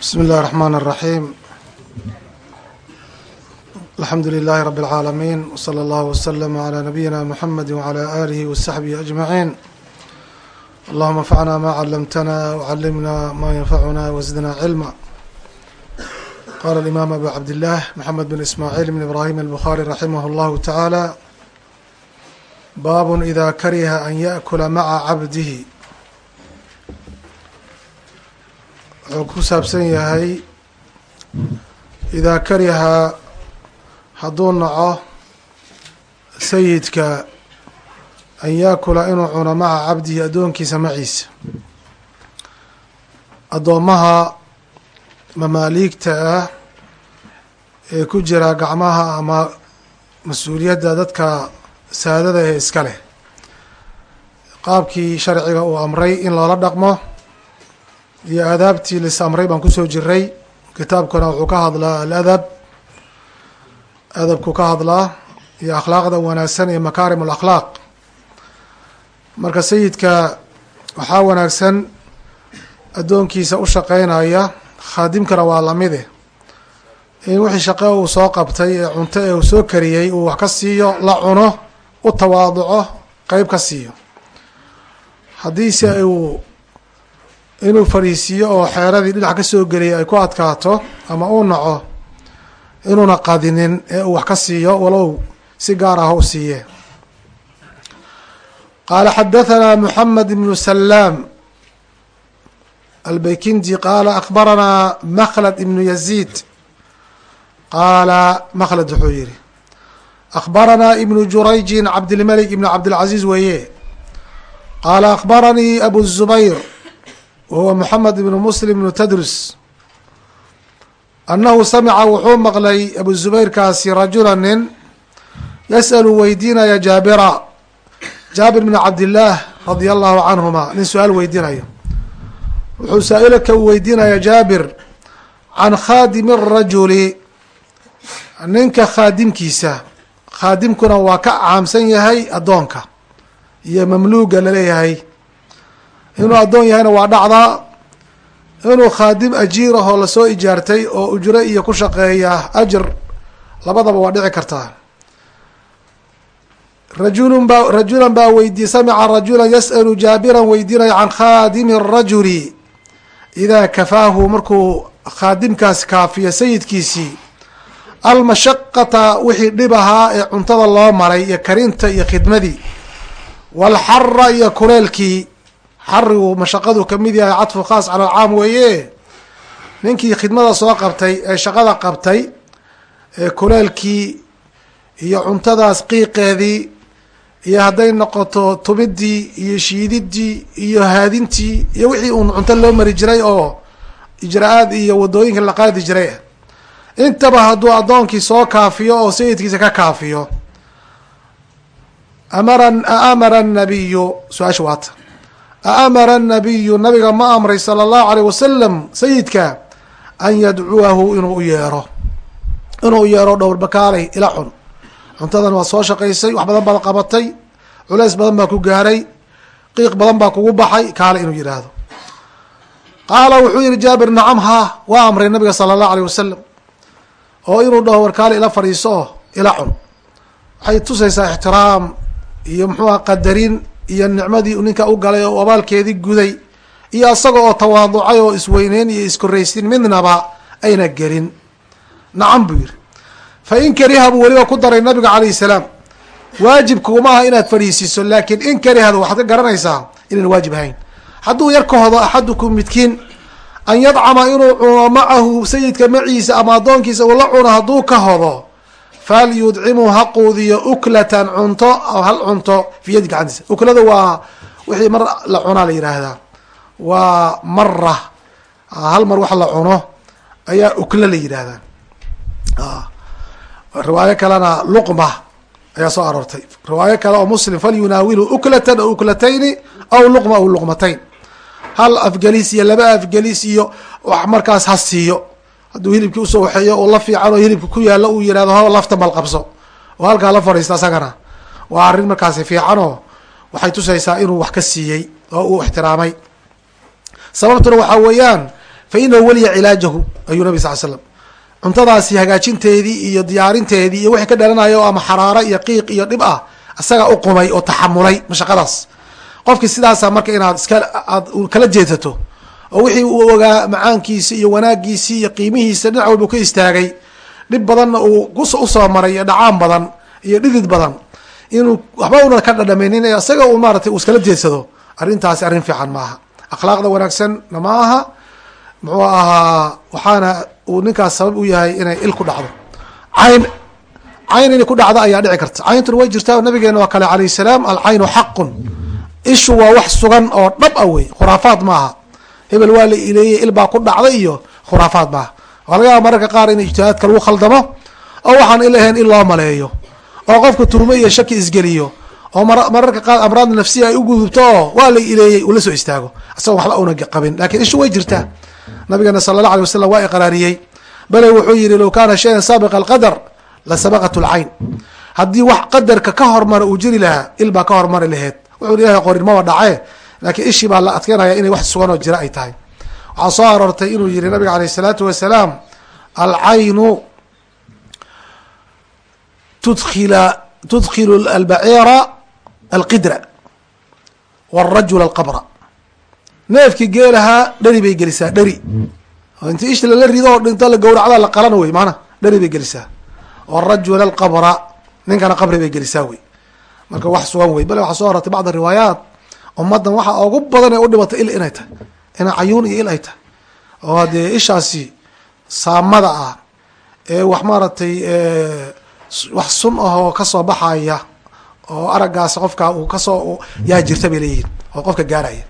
بsم الlh الرحmن الرحيم الحمdu للh رب العاalمين وصلى الله وسلم على نبيinا محمد وعلى آله وصحبه أجمعين اللهma انفعna ma علمتna وعلمna ma ينfعna وزدna علما qال الإmام أbو عبدالله محمد بن إسماعيل بن إبراهيم البخاري رحimه الله تعالى bab إذا kariha أn yأkula mعa cabdه wuxuu ku saabsan yahay idaa kariha hadduu naco sayidka an yaakula inuu cuno maca cabdihi addoonkiisa maciisa. Addoommaha mamaaliigta ah ee ku jira gacmaha ama mas'uuliyadda dadka saadada ee iska leh qaabkii sharciga uu amray in loola dhaqmo iyo aadaabtii lis amray baan ku soo jiray kitaabkuna wuxuu ka hadlaa aladab. Adabku ka hadlaa iyo akhlaaqda wanaagsan iyo makaarim alakhlaaq marka sayidka waxaa wanaagsan addoonkiisa u shaqeynaya khaadimkana waa lamide in wixii shaqe uu soo qabtay ee cunto ee uu soo kariyey uu wax ka siiyo la cuno u tawaaduco qeyb ka siiyo. Haddiise uu inuu fariisiiyo oo xeeradii dhinac ka soo geliyay ay ku adkaato ama uu naco inuuna qadinin ee uu wax ka siiyo walow si gaar ah u siiye qaala xadathana moxamed ibnu salaam albaykindi qaala akbaranaa makhlad ibnu yaziid. Qaala makhlad wuxuu yihi akbaranaa ibnu jurayjin cabdilmalik ibnu cabdilcaziiz weeye. Qaala akbaranii abu zubayr wahuwa moxamed ibnu muslim ibnu tadrus annahu samica wuxuu maqlay abu zubayrkaasi rajula nin yas'alu weydiinaya jaabira jaabir bn cabdillaah radia allahu canhuma nin su'aal weydiinayo wuxuu saa-ilka uu weydiinaya jaabir can khaadimi rajuli ninka khaadimkiisa khaadimkuna waa ka caamsan yahay addoonka iyo mamluuga la leeyahay inuu addoon yahayna waa dhacdaa inuu khaadim ajiir ahoo la soo ijaartay oo ujro iyo ku shaqeeya ajr labadaba waa dhici kartaa rajulun baa rajulan baa weydiye samica rajulan yas'alu jaabiran weydiinaya can khaadimi rajuli. Idaa kafaahu markuu khaadimkaas kaafiyo sayidkiisii almashaqata wixii dhib ahaa ee cuntada loo maray iyo karinta iyo khidmadii walxara iyo kuleelkii xarigu mashaqadu ka mid yahay cadfu khaas cala alcaam weeye. Ninkii khidmada soo qabtay ee shaqada qabtay ee kuleelkii iyo cuntadaas qiiqeedii iyo hadday noqoto tumidii iyo shiididii iyo haadintii iyo wixii uun cunto loo mari jiray oo ijra-aad iyo waddooyinka la qaadi jiray. Intaba hadduu addoonkii soo kaafiyo oo sayidkiisa ka kaafiyo amara aamara nabiyu su'aasha waata aamara nabiyu nabiga ma amray sala allahu alayh wasalam sayidka an yadcuwahu inuu u yeero inuu u yeero dhowrbakaalay ila cun cuntadan waa soo shaqaysay wax badan baad qabatay culeys badan baa ku gaaray qiiq badan baa kugu baxay kaale inuu yidhaahdo qaala wuxuu yihi jaabir nacam haa waa amray nabiga sala allahu alayh wasalam oo inuu dhaho warkaale ila fadhiiso ila cun waxay tusaysaa ixtiraam iyo muxuuha qadarin iyo nicmadii ninka u galay oo abaalkeedii guday iyo isaga oo tawaaducay oo isweyneyn iyo iskoraysin midnaba ayna gelin. Nacam buu yihi fa in kariha buu weliba ku daray nabiga calayh salaam waajibkuma aha inaad fadhiisiiso laakiin in karihada waxaad ka garanaysaa inaan waajib ahayn. Hadduu yar ka hodo axadukum midkiin an yadcama inuu cuno macahu sayidka maciisa ama addoonkiisa uu la cuno hadduu ka hodo falyudcimu ha quudiyo uklatan cunto hal cunto fi yadi gacantiisa uklada waa wixii mar la cunaa la yidhaahdaa waa mara hal mar wax la cuno ayaa uklo la yidhaahdaa riwaayo kalena luqma ayaa soo aroortay riwaayo kale oo muslim falyunaawilu uklatan aw uklatayni aw luqma aw luqmatayn hal afgelis iyo laba afgelis iyo wax markaas ha siiyo hadduu hilibkii u soo waxeeyo oo la fiican oo hilibka ku yaalo uu yihahdo ho lafta malqabso oo halkaa la fadhiista asagana. Waa arrin markaasi fiican oo waxay tusaysaa inuu wax ka siiyey oo uu ixtiraamay. Sababtuna waxaa weeyaan fa inahu weliya cilaajahu ayuu nabi sal slam cuntadaasi hagaajinteedii iyo diyaarinteedii iyo wixii ka dhalanayo ama xaraaro iyo qiiq iyo dhib ah isaga u qumay oo taxamulay mashaqadaas. Qofkii sidaasa marka inaad iska aad kala jeedsato oo wixii uu ogaa macaankiisi iyo wanaagiisi iyo qiimihiisa dhinac walba ka istaagay. Dhib badanna uu u soo maray iyo dhacaan badan iyo dhidid badan. Inuu waxba una ka dhadhameynin isaga uu maaratay uu iskala jeedsado arrintaasi arrin fiican maaha akhlaaqda wanaagsanna ma aha. Muxuu ahaa waxaana uu ninkaas sabab u yahay inay il ku dhacdo. Cayn cayn inay ku dhacdo ayaa dhici karta. Cayntuna way jirtaa nabigeena waa kale alayh salaam alcaynu xaqun. Ishu waa wax sugan oo dhab a wey khuraafaad maaha hebel waa la ileeyey il baa ku dhacday iyo khuraafaad maaha waa laga yaaba mararka qaar in ijtihaadka lagu khaldamo oo waxaan il ahayn in loo maleeyo oo qofka turme iyo shaki isgeliyo oo mararka qaar amraad nafsiya ay u gudubto oo waa la ileeyey uu la soo istaago. Isagoo waxba una qabin laakiin ishu way jirtaa. Nabigeena sala allah alay wasalam waa iqraariyey. Bale wuxuu yihi low kaana shayan saabiqa alqadar la sabaqat lcayn haddii wax qadarka ka hormara uu jiri lahaa il baa ka hormari laheed. Wuxuu ilahay qorin maba dhacee laakiin ishii baa la adkeynaya inay wax sugan oo jira ay tahay. Waxaa soo aroortay inuu yihi nabiga aleyh isalaatu wasalaam alcaynu tudkila tudkilu albaciira alqidra wاrajul alqabra. Neefkii geelahaa dheri bay gelisaa dheri. Inti ish lala rido oo dhinto la gawracda la qalan wey maana dheri bay gelisaa. Wrajul alqabra ninkana qabri bay gelisaa wey. Marka wax sugan wey bale waxaa soo horartay bacd riwaayaat ummaddan waxa ugu badan ee udhibatay il inay tahay ina cayuun iyo il ay tahay. Oo haddee ishaasi saamada ah ee wax maaragtay wax sun ah oo ka soo baxaya oo araggaasi qofka uu ka soo yaa jirta bay leeyihiin oo qofka gaaraya.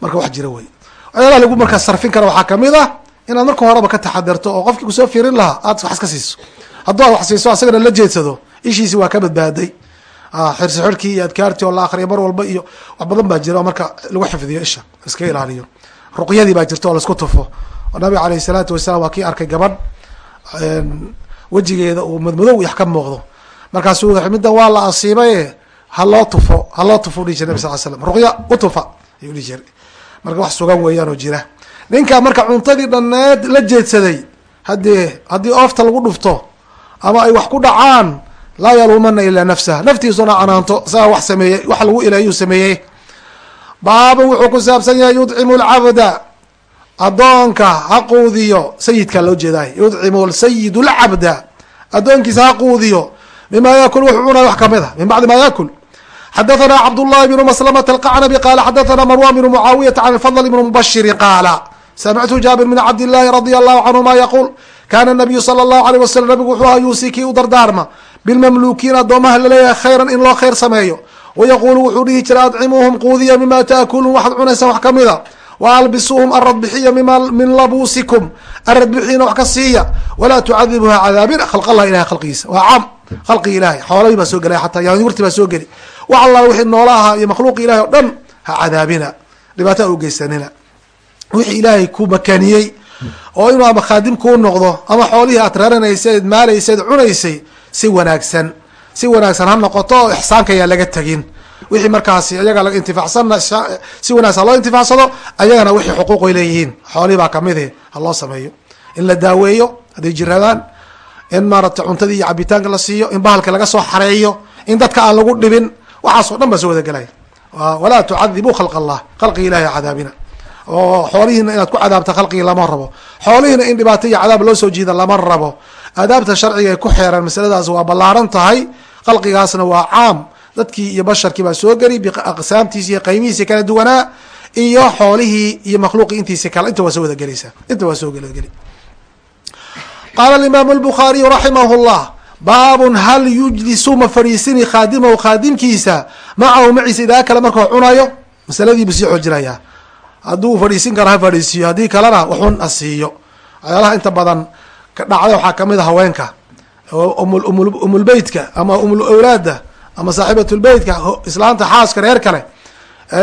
Marka wax jira wey. Waxyaalaha lagu markaa sarfin kara waxaa ka mid ah inaad marka horeba ka taxadirto oo qofkii ku soo fiirin lahaa aad wax iska siiso. Hadduu aad wax siiso asagana la jeedsado ishiisi waa ka badbaaday xirsi xirkii iyo adkaartii oo la akriyo mar walba iyo wax badan baa jira oo marka lagu xifdiyo isha iska ilaaliyo. Ruqyadii baa jirta oo la isku tufo. Oo nabiga aleyh salaatu wasalaam waa kii arkay gabadh wejigeeda uu madmadow yax ka muuqdo. Markaasuu middan waa la asiibaye haloo tufo haloo tufo dhihi jira nabi sal slam ruqya utufa ayuu dhihi jiray. Marka wax sugan weeyaan oo jira. Ninka marka cuntadii dhanneed la jeedsaday haddii haddii oofta lagu dhufto ama ay wax ku dhacaan laa yaluumana ilaa nafsah naftiisuna canaanto isagaa wax sameeyey wax lagu ilaayuu sameeyey. Baabun wuxuu ku saabsan yahay yudcimu lcabda addoonka ha quudiyo sayidkaa loo jeedaay yudcimu sayid lcabda addoonkiisa ha quudiyo. Mima yakul wuxuu cunaya wax ka mid a min bacdi ma yakul xadathana cabdullahi bnu maslamata alqacnabi qala xadathana marwan bnu mucaawiyata can fadl bnu mubashirin qaala samictu jaabir min cabd llahi radia allahu canhuma yaquul kana nabiyu sala allahu aleyh wasalam nabigu wuxuu aha yuusi kii u dardaarma bilmamluukiin addoomaha la leeyahay khayran in loo khayr sameeyo wayaquulu wuxuu dhihi jiray adcimuuhum quudiya mima taakuluun waxaad cunaysaan wax kamida wa albisuuhum aradbixiya mima min labuusikum aradbixiina wax ka siiya walaa tucadibuha cadaabina khalq allah ilahay khalqigiisa waa caam khalqigi ilahay xoolahii baa soo gelay xataa yaanyurti baa soo geli wax alla wixii noolaha iyo makhluuqi ilahay o dhan ha cadaabina dhibaato ha u geysanina wixii ilaahay ku makaniyey oo inuu ama khaadim kuu noqdo ama xoolihii aad reeranaysayd maalaysayd cunaysay si wanaagsan si wanaagsan ha noqoto oo ixsaanka ayaa laga tegin wixii markaasi ayaga laga intifacsanna si wanaagsan loo intifacsado ayagana wixii xuquuq ay leeyihiin. Xoolihii baa kamidi ha loo sameeyo. In la daaweeyo hadday jiradaan in maaragtay cuntadii iyo cabitaanka la siiyo in bahalka laga soo xareeyo in dadka aan lagu dhibin waxaas o dhan baa soo wada gelaya walaa tucadibuu khalq allah khalqigi ilahi cadaabina. Oo xoolihiina inaad ku cadaabta khalqigii lama rabo. Xoolihiina in dhibaato iyo cadaab loo soo jiida lama rabo adaabta sharciga ee ku xeeran masaladaas waa ballaaran tahay khalqigaasna waa caam. Dadkii iyo basharkii baa soo geli biaqsaamtiisi iyo qaymihiisi kala duwanaa iyo xoolihii iyo makhluuqii intiisi kale. Inta waa soo wada gelaysaa. Inta waa soo wadageli qaala alimaamu albukhaariyu raximah llah baabun hal yujlisu ma fadhiisini khaadimahu khaadimkiisa? Macahu maciisa idaa kale markuu cunayo? Masaladiibu sii xoojinayaa hadduu fadhiisin karo ha fadhiisiiyo haddii kalena waxun ha siiyo waxyaalaha inta badan ka dhacda waxaa ka mid a haweenka umulbeytka ama umul awlaada ama saaxibatulbeytka islaanta xaaska reer kale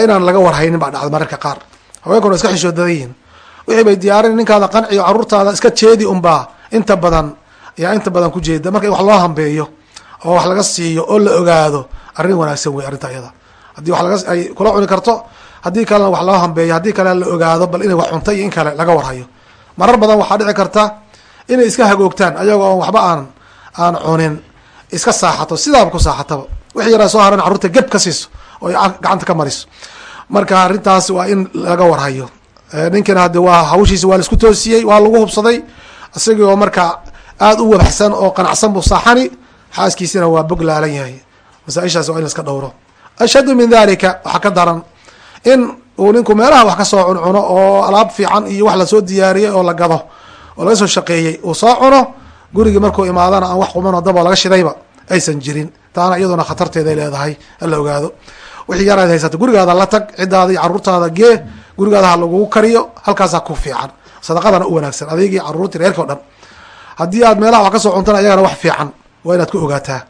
inaan laga warhaynin baa dhacda mararka qaar. Haweenkuna iska xishoodadan yihiin wixii bay diyaarin ninkaada qanciyo caruurtaada iska jeedi unbaa inta badan ayaa inta badan ku jeeda. Marka in wax loo hambeeyo oo wax laga siiyo oo la ogaado arrin wanaagsan wey arrinta iyada haddii wax laga ay kula cuni karto haddii kalena wax loo hambeeyo haddii kale la ogaado bal inay wax cuntay iyo in kale laga warhayo. Marar badan waxaa dhici karta inay iska hagoogtaan ayagoo on waxba aan aan cunin iska saaxato sidaaba ku saaxataba. Wixii yaraa soo haran carruurta geb ka siiso oo gacanta ka mariso. Marka arrintaas waa in laga warhayo. Ninkina hadde waa hawshiisa waa la isku toosiyey waa lagu hubsaday isagii oo marka aada u wabaxsan oo qanacsan buu saaxani xaaskiisina waa bog laalan yahay. Masaaishaas waa in laska dhowro. Ashhadu min dalika waxaa ka daran in uu ninku meelaha wax ka soo cuncuno oo alaab fiican iyo wax la soo diyaariyey oo la gado oo laga soo shaqeeyey uu soo cuno gurigii markuu imaadana aan wax qumanoo daboo laga shidayba aysan jirin. Taana iyaduna khatarteeday leedahay hala ogaado. Wixii yaraad haysato gurigaada la tag cidaada iyo caruurtaada gee gurigaada ha lagugu kariyo halkaasaa ku fiican. Sadaqadana u wanaagsan adeegii caruurtii reerka o dhan. Haddii aad meelaha wax ka soo cuntana ayagana wax fiican waa inaad ku ogaataa.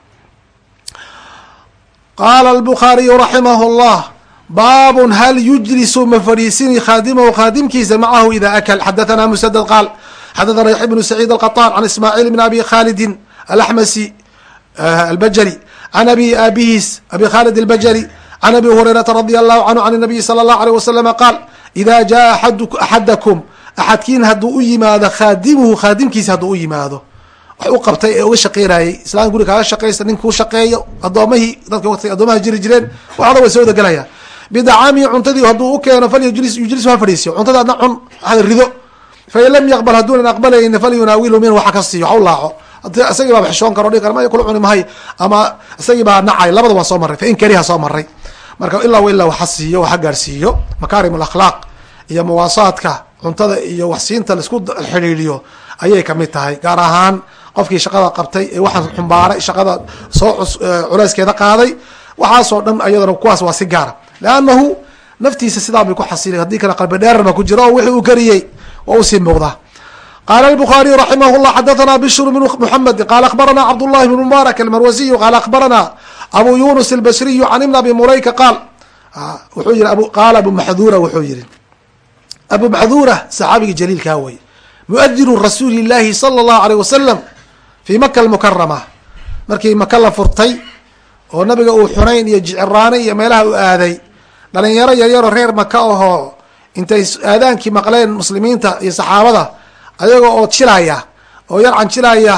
Qaala albukhaariyu raximah llah baabun hal yujlisu ma fadhiisini khaadimahu khaadimkiisa macahu ida akl xadathana musadad qaal xadathana yaxya bnu saciid alqaطaan can ismaaciil bn abi khalidin alaxmasi albajali can abi abihiis abi khalid albajali can abi hurayrata radi allahu canhu can nabiyi sala allahu alيh wasalama qaal ida jaa axadakum axadkiin hadduu u yimaado khaadimuhu khaadimkiisa hadduu u yimaado wax u qabtay ee uga shaqeynayay islaan guri kaaga shaqaysta nin kuu shaqeeyo addoomahii dadka waqti addoomaha jiri jireen waxda way soo dagelaya bidacaamihi cuntadii hadduu u keeno falyujlis yujlisu ha fadhiisiyo cuntada adna cun hada rido fain lam yaqbal hadduunan aqbalayni falyunaawilu minhu waxa ka siiyo waxa u isagii baa xishoon karo dhigi kara maya kula cuni mahay ama isagii baa nacay labada waan soo marray fain kariha soo maray marka ilaa ilaa waxa siiyo waxa gaarsiiyo makaarim alakhlaaq iyo muwaasaadka cuntada iyo waxsiinta la isku xidhiidhiyo ayay ka mid tahay gaar ahaan qofkii shaqada qabtay ee waxaan xumbaaray shaqada soo culeyskeeda qaaday waxaasoo dhan ayadana kuwaas waa si gaara leannahu naftiisa sidaa bay ku xasili haddii kale qalbi ku jiro oo wixii uu kariyey waa usii muuqdaa qaala الbخariي raximah الlah xadaثna bشhr بn mحamedi qala akhbarana cabdالlahi بn mbarak almarwasiyu qala akhbarana abu yunus الbasriyu can ibn abi mulayka qaal wuxuu yihi qaala abu maxdura wuxuu yihi abu maxdura saxaabigii jaliilkaa wey muadinu rasuuli الlahi salى الlahu alيه wasalam fi maka اlmukarama markii maka la furtay oo nabiga uu xunayn iyo jiciraanay iyo meelaha u aaday dhalinyaro yaryaro reer maka ahoo intay aadaankii maqleen muslimiinta iyo saxaabada ayaga oo jilaya oo yarcan jilaya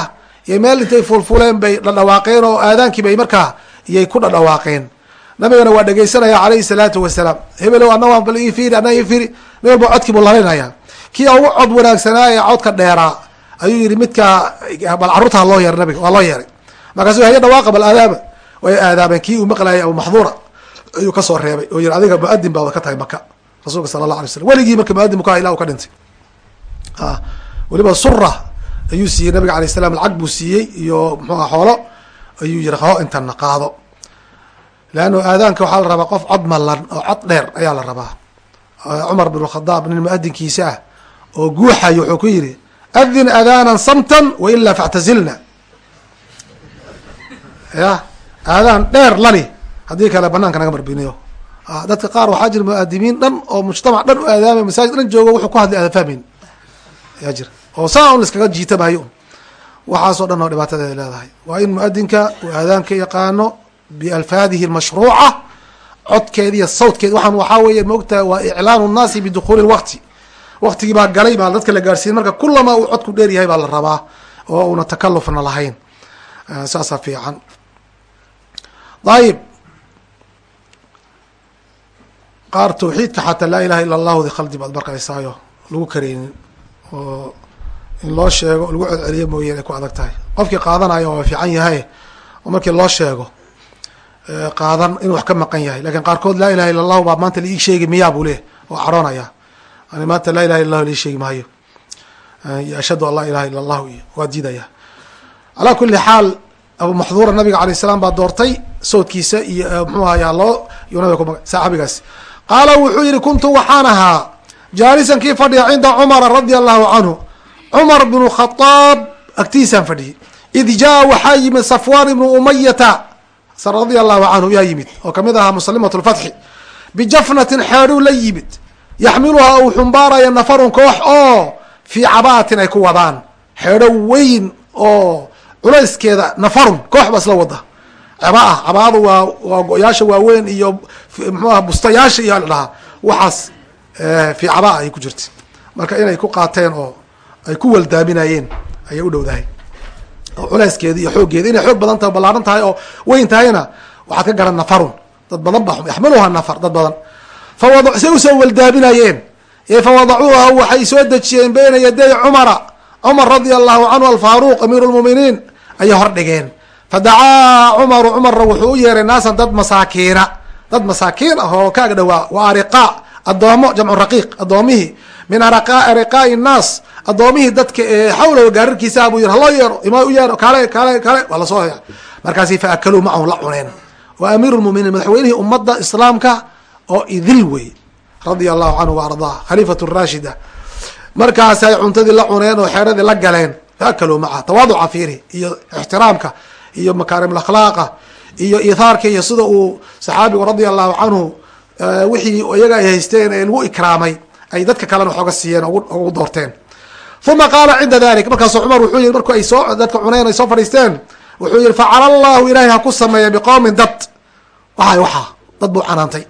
iyo meel intay fulfuleen bay dhadhawaaqeen oo aadaankii bay markaa iyay ku dhadhawaaqeen. Nabigana waa dhegeysanaya calayhi salaatu wasalaam. Hebelow ana bal ii fiiri ana ii fiiri. Nin walba codkii buu lalinaya kii ugu cod wanaagsanaaye codka dheeraa ayuu yihi midkaa bal carruurtaa loo yeeray nabiga waa loo yeeray. Markaasu haya dhawaaqa bal aadaaba way aadaabeen kii uu maqlayay abu maxduura ayuu ka soo reebay oo yihi adiga muadin baad ka tahay maka rasuulka sala allah alay slam weligii marka muadin bu ka ila u ka dhintay. Weliba sura ayuu siiyey nabiga alayh salam lacag buu siiyey iyo mxuua xoolo ayuu yihi qaho intana qaado. Leanno aadaanka waxaa la rabaa qof cod malan oo cod dheer ayaa la rabaa. Cumar bin khadaab nin muadinkiisa ah oo guuxayo wuxuu ku yihi adin adaanan samtan wailaa factazilna. Ya aadaan dheer lali haddii kale banaanka naga marbiniyo dadka qaar waxaa jira muadimiin dhan oo mujtamac dhan u aadaamay masaajid dhan joogo wuxuu ku hadlay aada fahmayn yaa jira oo saa un laiskaga jiitamayo waxaasoo dhan oo dhibaatadeeda leedahay. Waa in muadinka uu aadaanka yaqaano bialfaadihi lmashruuca codkeeda iyo sawtkeeda waxaan waxaa weeye maogtahay waa iclaanu nnaasi bidukhuuli lwaqti waqtigii baa galay baa dadka la gaarsiiyey. Marka kulama uu codku dheer yahay baa la rabaa oo una takalufna lahayn. Saasaa fiican. Ayib qaar tawxiidka xataa laa ilaha illa allahu di khaldi baad markaysaayo lagu kareynin oo in loo sheego lagu codceliyo mooyeen ay ku adag tahay. Qofkii qaadanayo waa fiican yahay oo markii loo sheego qaadan inuu wax ka maqan yahay. Lakin qaarkood laa ilaha illa allahu baa maanta laii sheegi miyaa buu leh oo caroonaya. Ani maanta laa ilaha illa allahu lii sheegi maayo. Iyo ashhadu an laa ilaha illa allahu iyo waa diidaya. Calaa kuli xaal abu maxduura nabiga alayh salaam baa doortay sawdkiisa iyo mxuu ahayaa loo yu nabiga ku saxaabigaas qaala wuxuu yihi kuntu waxaan ahaa jaalisan kii fadhiya cinda cumara radia allahu canhu cumar bnu khadaab agtiisaan fadhiyey id jaa waxaa yimid safwan ibnu umayata radia allahu canhu yaa yimid oo ka mid ahaa muslimat lfatxi. Bijafnatin xeedhuu la yimid. Yaxmiluhaa uu xumbaaraya nafarun koox oo fii cabaatin ay ku wadaan. Xeedho weyn oo culayskeeda nafarun koox ba isla wada cabaa cabaadu waa waa go-yaasha waaweyn iyo mxuaha bustayaasha iyo la dhahaa waxaas fii cabaa ay ku jirta marka inay ku qaateen oo ay ku waldaaminayeen ayay u dhowdahay. Oo culeyskeedi iyo xooggeeda inay xoog badan tahay o tahay oo weyn tahayna waxaad ka garan nafarun. Dad badan ba yaxmiluha nafar dad badan. Fawad say u soo waldaaminayeen fawadacuuha waxay soo dejiyeen bayna yaday cumara. Cumar radia allahu canhu alfaaruq amiiru lmuminiin ayay hor dhigeen fadacaa cumaru cumarna wuxuu u yeeray naasan dad masaakiina dad masaakiin ah oo kaaga dhawaa wa ariqa adoomo jamcu raqiiq adoomihii min ariqaai nnaas adoomihii dadka ee xawlow gaarirkiisaa buu yiri haloo yeero ima u yeero kale kale kale. Waa la soo markaasi fa akaluu macahum la cuneen. Wa amiiru madaxweynihii ummadda islaamka oo idil wey. Radia allahu canhu wa ardaa. Khaliifat rashida markaasay cuntadii la cuneen oo xeeradii la galeen. Fa akaluu macaha tawaaduca fiiri iyo ixtiraamka iyo makaarim akhlaaqa iyo ithaarka iyo sida uu saxaabigu radia allahu canhu wixii iyaga ay haysteen ee lagu ikraamay ay dadka kalena waxooga siiyeen ugu doorteen. Uma qaala cinda dalik markaasu cumar wuxuu yihi marku ay soo dadka cuneen ay soo fadhiisteen wuxuu yihi facala allahu ilahay ha ku sameeya biqowmin dad. Waay waxaa dad buu canaantay.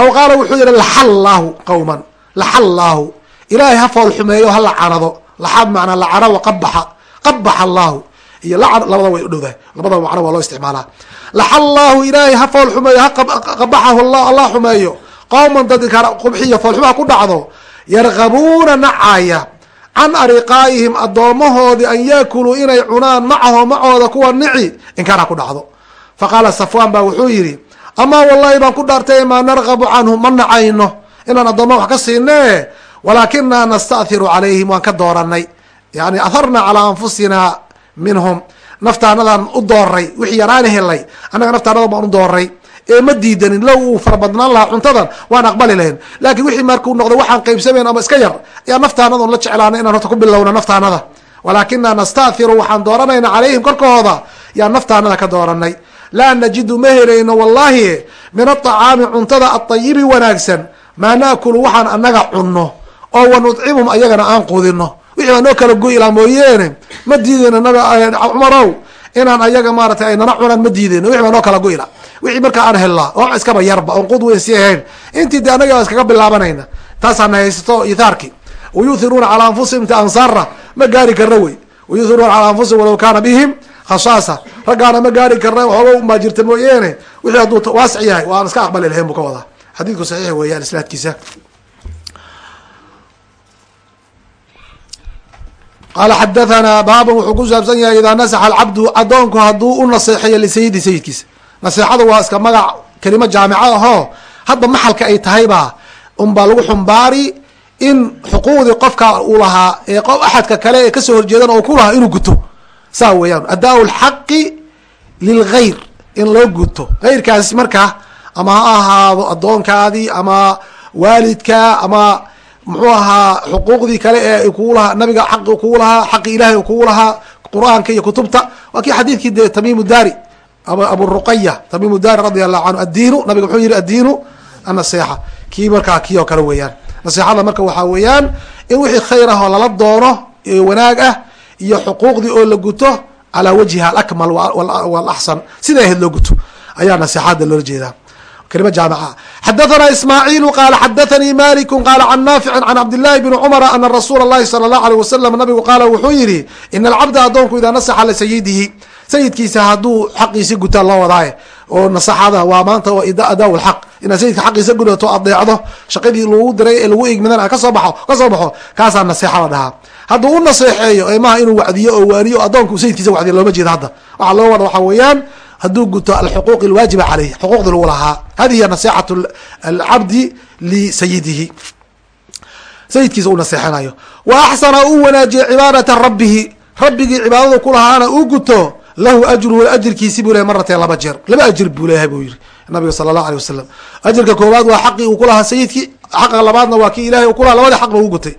Aw qaala wuxuu yihi laxallaahu qowman laxallaahu ilaahay ha fool xumeeyo hala canado. Laxad macnaa lacana waqabaxa qabaxa allahu iyo lacan labada way udhowdahay labadaba macno waa loo isticmaalaa. Laxallaahu ilaahay ha fool xumeeyo ha qabaxahu allah allah xumeeyo. Qowman dad qubxiyo foolxumaha ku dhacdo yargabuuna nacaya can ariqaa'ihim addoomahoodii an yaakuluu inay cunaan macaho macooda kuwa nici inkaana ku dhacdo. Faqaala safwaan baa wuxuu yidhi amaa wallahi baan ku dhaartay maa nargabu canhum ma nacayno? Inaan addoommaha wax ka siinee walaakinaa nasta'hiru calayhim waan ka dooranay yani aharna calaa anfusina minhum. Naftaanadan u dooray wixii yaraan helay annaga naftaanadan baan u dooray ee ma diidanin low uu farabadnaan lahaa cuntadan waan aqbali lahayn. Laakiin wixii markuu noqdo waxaan qaybsamayn ama iska yar ayaa naftaanada on la jeclaana inaan horta ku bilowna naftaanada. Walaakinaa nasta'hiru waxaan dooranayna calayhim korkooda yaan naftaanada ka dooranay. Laa najidu ma helayno wallahi min aطacaami cuntada aayibi wanaagsan maa naakulu waxaan annaga cunno oo wanudcimhum ayagana aan qudino wixii baa noo kala goylaa mooyeene ma diideyno naga cumarow inaan ayaga maaratay ay nana cunaan ma diideyno wixi baa noo kala goyla wixii markaa aan helnaa oo iskaba yarba oon qud weyn sii ahayn. Intii de annaga iskaga bilaabanayna taasaana haysato ithaarki wayuhiruuna calaa anfusihim ta ansaara ma gaari karna wey. Wayuhiruuna calaa anfusihim walaw kaana bihim khasaasa raggaana ma gaari karna waxooga umaa jirta mooyeene. Wixii hadduu waasic yahay. Waan iska aqbali lahayn buu ka wadaa. Xadiidku saxiix weeyaan islaadkiisa qaala xadathana baaban wuxuu ku saabsan yahay idaa nasaxa alcabdu adoonku hadduu u naseexeeyo lisayidi sayidkiisa naseexada waa iska magac kelimo jaamico ahoo hadba maxalka ay tahayba unbaa lagu xumbaari in xuquuqdii qofka uu lahaa ee axadka kale ee ka soo horjeedan oo ku lahaa inuu guto saa weeyaan adaa lxaqi lilgayr in loo guto gayrkaas marka ama ha ahaado addoonkaadii ama waalidka ama muxuu ahaa xuquuqdii kale ee kugu lahaa nabiga xaqi kugu lahaa xaqi ilahay kugu lahaa qur'aanka iyo kutubta. Waa kii xadiidkii de tamimu dari aburuqaya tamimu dari radia allahu canhu addiinu nabiga muxuu yihi addiinu annaseexa kii markaa kii oo kale weeyaan. Naseexada marka waxaa weeyaan in wixii khayr ah oo lala doono wanaag ah iyo xuquuqdii oo la guto calaa wajhiha alakmal walaxsan sida ahayd loo guto. Ayaa naseexada loola jeedaa kelima jaamica xadathana ismaaciilu qaala xadathanii maliku qaala can naaficin can cabdillahi bni cumara ana rasuula اllahi sala allahu alيh wasalam nabigu qaala wuxuu yihi ina alcabda addoonku idaa nasaxa lisayidihi sayidkiisa hadduu xaqiisi gutaa loo wadaaye oo nasaxada waa maanta adaa lxaq inaad sayidka xaqiisa gudato adeecdo shaqadii lagu diray ee lagu igmidan ka soo bao ka soo baxo kaasaa naseexa la dhahaa hadduu u naseexeeyo emaha inuu wacdiyo oo waaniyo adoonku sayidkiisa wacdiyo looma jeeda hadda waxaa loo wada waxaa weeyaan hadduu guto alxuquuq alwaajiba caleyh xuquuqdi lagu lahaa. Hadi hiya naseexatu alcabdi lisayidihi sayidkiisa uu naseexanayo wa axsana uu wanaajiye cibaadata rabbihi. Rabbigii cibaadadu kulahaana uu guto lahu ajruhu ajirkiisi buu lehay maratayn laba jeer. Laba ajir buu leeyahay buu yihi nabiga sala allahu alay wasalam ajirka koowaad waa xaqii uu kulahaa sayidkii xaqa labaadna waa kii ilahay uu kulahaa labadii xaq ba u gutay.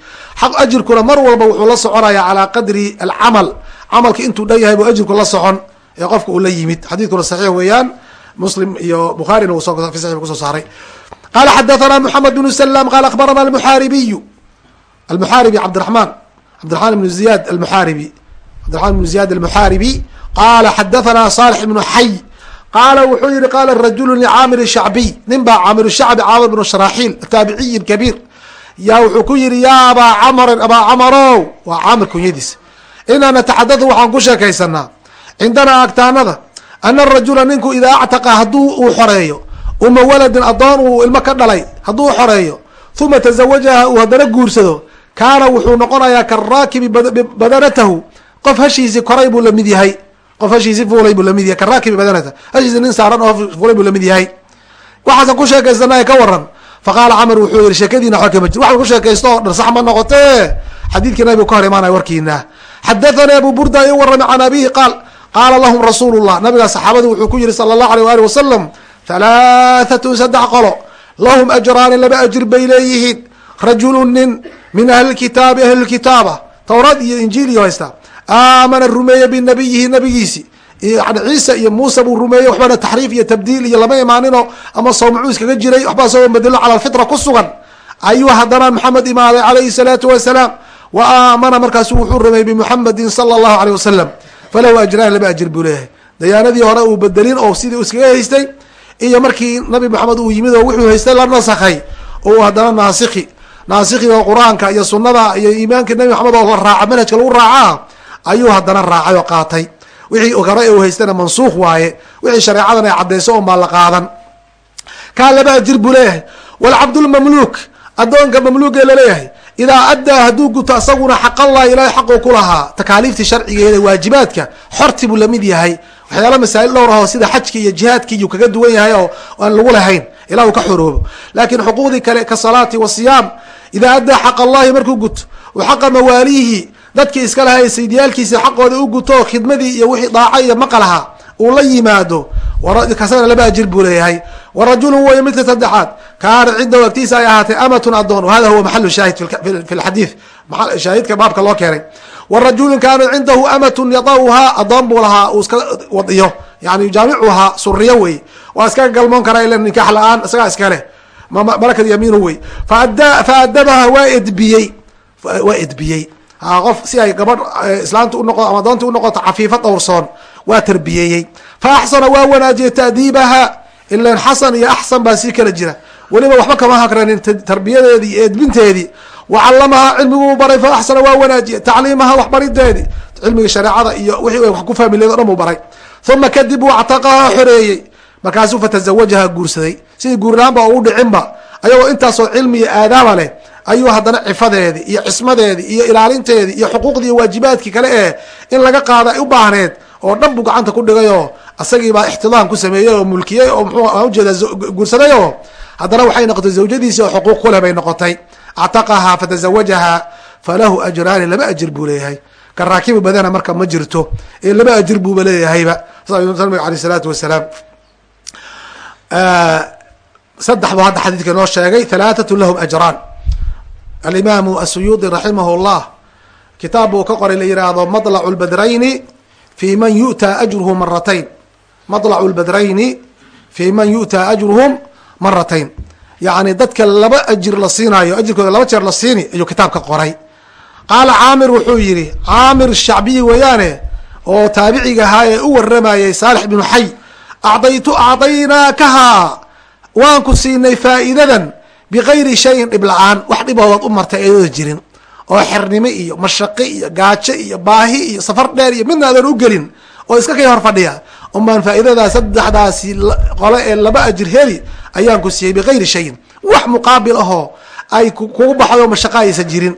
Ajirkuna mar walba wuxuu la soconaya calaa qadri alcamal. Camalka intuu dhan yahay buu ajirku la socon ee qofka uu la yimid. Xadiidkuna saxiix weeyaan. Muslim iyo bukhaarina uu fi saxix ku soo saaray. Qala xadathana moxamed bnu salam qala akhbarana almuxaaribiyu. Almuxaaribi cabdiraxman cabdiraxman ibnu ziyad almuxaaribi. Cabdiraxman ibnu ziyad almuxaaribi. Qala xadathana salix ibnu xay qaala wuxuu yihi qaala rajulu licaamir shacbiy nin baa caamir shacbi caamir bnu sharaaxiil ataabiciyi kabiir yaa wuxuu ku yihi yaa abaa camarin abaa camarow. Waa caamir kunyadiisa. Inaa nataxadadu waxaan ku sheekaysanaa cindanaa agtaanada ana arajula ninku idaa actaqa hadduu uu xoreeyo uma waladin addoon uu ilmo ka dhalay hadduu xoreeyo uma tazawajaha uu haddana guursado kaana wuxuu noqonayaa karaakibi badanatahu qof hashiisi koray buu la mid yahay qof hashiisi fuulay buu la mid yahay karaakibi badanata hashiisi nin saaran oo fuulay buu la mid yahay waxaasan ku sheekaysanay ka waran faqaala camar wuxuu yihi sheekadiina waxba kama jir waxan ku sheekaysto o dhan sax ma noqotee xadiidkii nabigu ka hor imaanaya warkiina xadathanii abu burda i warramay can abihi qaal qaala lahum rasuulu llah nabigaa saxaabadu wuxuu ku yihi sala allahu aleyh waali wasalam halaathatu saddex qolo lahum ajraani laba ajir bay leeyihiin rajulu nin min ahli kitaabi ahli kitaaba towraad iyo injiil iyo haysta aamana rumeeye binabiyihi nabigiisi yani ciisa iyo muuse buu rumeeyey waxbana taxriif iyo tabdiil iyo lama imaaninoo ama sawmacuu iskaga jiray waxbaa soo bedelo cala alfitra ku sugan ayuu haddana maxamed imaaday calayhi salaatu wasalaam wa aamana markaasu wuxuu rumeeyey bimuxamedin sala allahu aleyh wasalam falahu ajraan laba ajir buu leeyahay. Dayaanadii hore uu bedelin oo sidii iskaga haystay iyo markii nabi maxamed uu yimid oo wuxuu haystay la nasakhay oo haddana naasikhi naasikhiga qur'aanka iyo sunada iyo iimaankii nabi maxamed oo raaca manhajka lagu raacaa ayuu haddana raacay oo qaatay. Wixii hore uu haystana mansuukh waaye wixii shareecadan ay caddayso un baa la qaadan. Kaa laba ajir buu leeyahay. Walcabdulmamluuk addoonka mamluuge la leeyahay idaa addaa hadduu guto asaguna xaqallah ilaahay xaquu ku lahaa takaaliiftii sharcigeeda waajibaadka xorti buu la mid yahay waxyaala masaa'il dhowr ahoo sida xajki iyo jihaadki iyuu kaga duwan yahay oo aan lagu lahayn ilaa uu ka xoroobo laakiin xuquuqdii kale ka salaati wasiyaam idaa addaa xaq allahi markuu guto wa xaqa mawaaliihi dadkii iska lahaa saydiyaalkiisa xaqooda u guto khidmadii iyo wixii daaca iyo maqalaha uu la yimaado kasagana laba ajir buu leeyahay warajulu way midka saddexaad kaana cindahu agtiisa ay ahaatay amatun adoon hada huwa maxalu shaahid fi lxadiid shaahidka baabka loo keenay. Warajulun kaana cindahu amatun yadauhaa adoon buu lahaa uu iska wadiyo. Yani jaamicuhaa suriyo wey waa iskaga galmoon karaa ila nikaax la'aan isagaa iskale malakad yamiinu wey faadabaha waa edbiyey. Waa edbiyey. Qof si ay gabadh islaanta unoqo ama adoonti unoqoto cafiifa dhowrsoon waa tarbiyeeyey fa axsana waa wanaajiyey ta'diibaha ilan xasan iyo axsan baa sii kala jira weliba waxba kama hakranin tarbiyadeedii iyo edbinteedii wacalamaha cilmiguu baray fa axsana waa wanaajiyey tacliimaha waxbarideedii cilmiga shareecada iyo wixii wax ku fahmi leed o dhan buu baray. Uma kadib uu actaqaha xoreeyey. Markaasuu fatazawajaha guursaday. Sidii guurlaanba ugu dhicinba ayagoo intaasoo cilmi aadaaba leh ayuu haddana cifadeedii iyo cismadeedii iyo ilaalinteedii iyo xuquuqdii iyo waajibaadkii kale ee in laga qaada ay u baahneed oo dhan buu gacanta ku dhigay oo isagii baa ixtidaam ku sameeyey oo mulkiyey oo aan ujeeda guursaday oo haddana waxay noqotay zawjadiisii oo xuquuq kuleh bay noqotay. Actaqahaa fatazawajaha falahu ajraani laba ajir buu leeyahay. Ka raakibi badana marka ma jirto. Ee laba ajir buuba leeyahayba. Nabiga aleyh isalaatu wasalaam saddex buu hadda xadiidka noo sheegay. Halaathatu lahum ajraan. Alimaamu asuyuudi raximah llah kitaab buu ka qoray la yihahdo maطlacu lbadrayni fi man yu'taa ajruhu maratayn maطlacu lbadrayni fi man yu'taa ajruhum maratayn. Yacni dadka laba ajir la siinayo ajirkooda laba jeer la siini ayuu kitaabka qoray. Qaala caamir wuxuu yihi caamir shacbiyi weeyaane oo taabiciga ahaa ee u waramayay saalix binu xay acdaytu acdaynaakahaa waan ku siinay faa'iidadan bigayri shayin dhib la'aan wax dhiboodaad u martay ayadooda jirin oo xernimo iyo mashaqe iyo gaajo iyo baahi iyo safar dheer iyo midna adoon u gelin oo iska kay hor unbaan faa'iidadaa saddexdaasi qole ee laba ajir heli ayaan ku siiyey bigayri shayin. Wax muqaabil ahoo ay kugu baxdo mashaqa aysan jirin.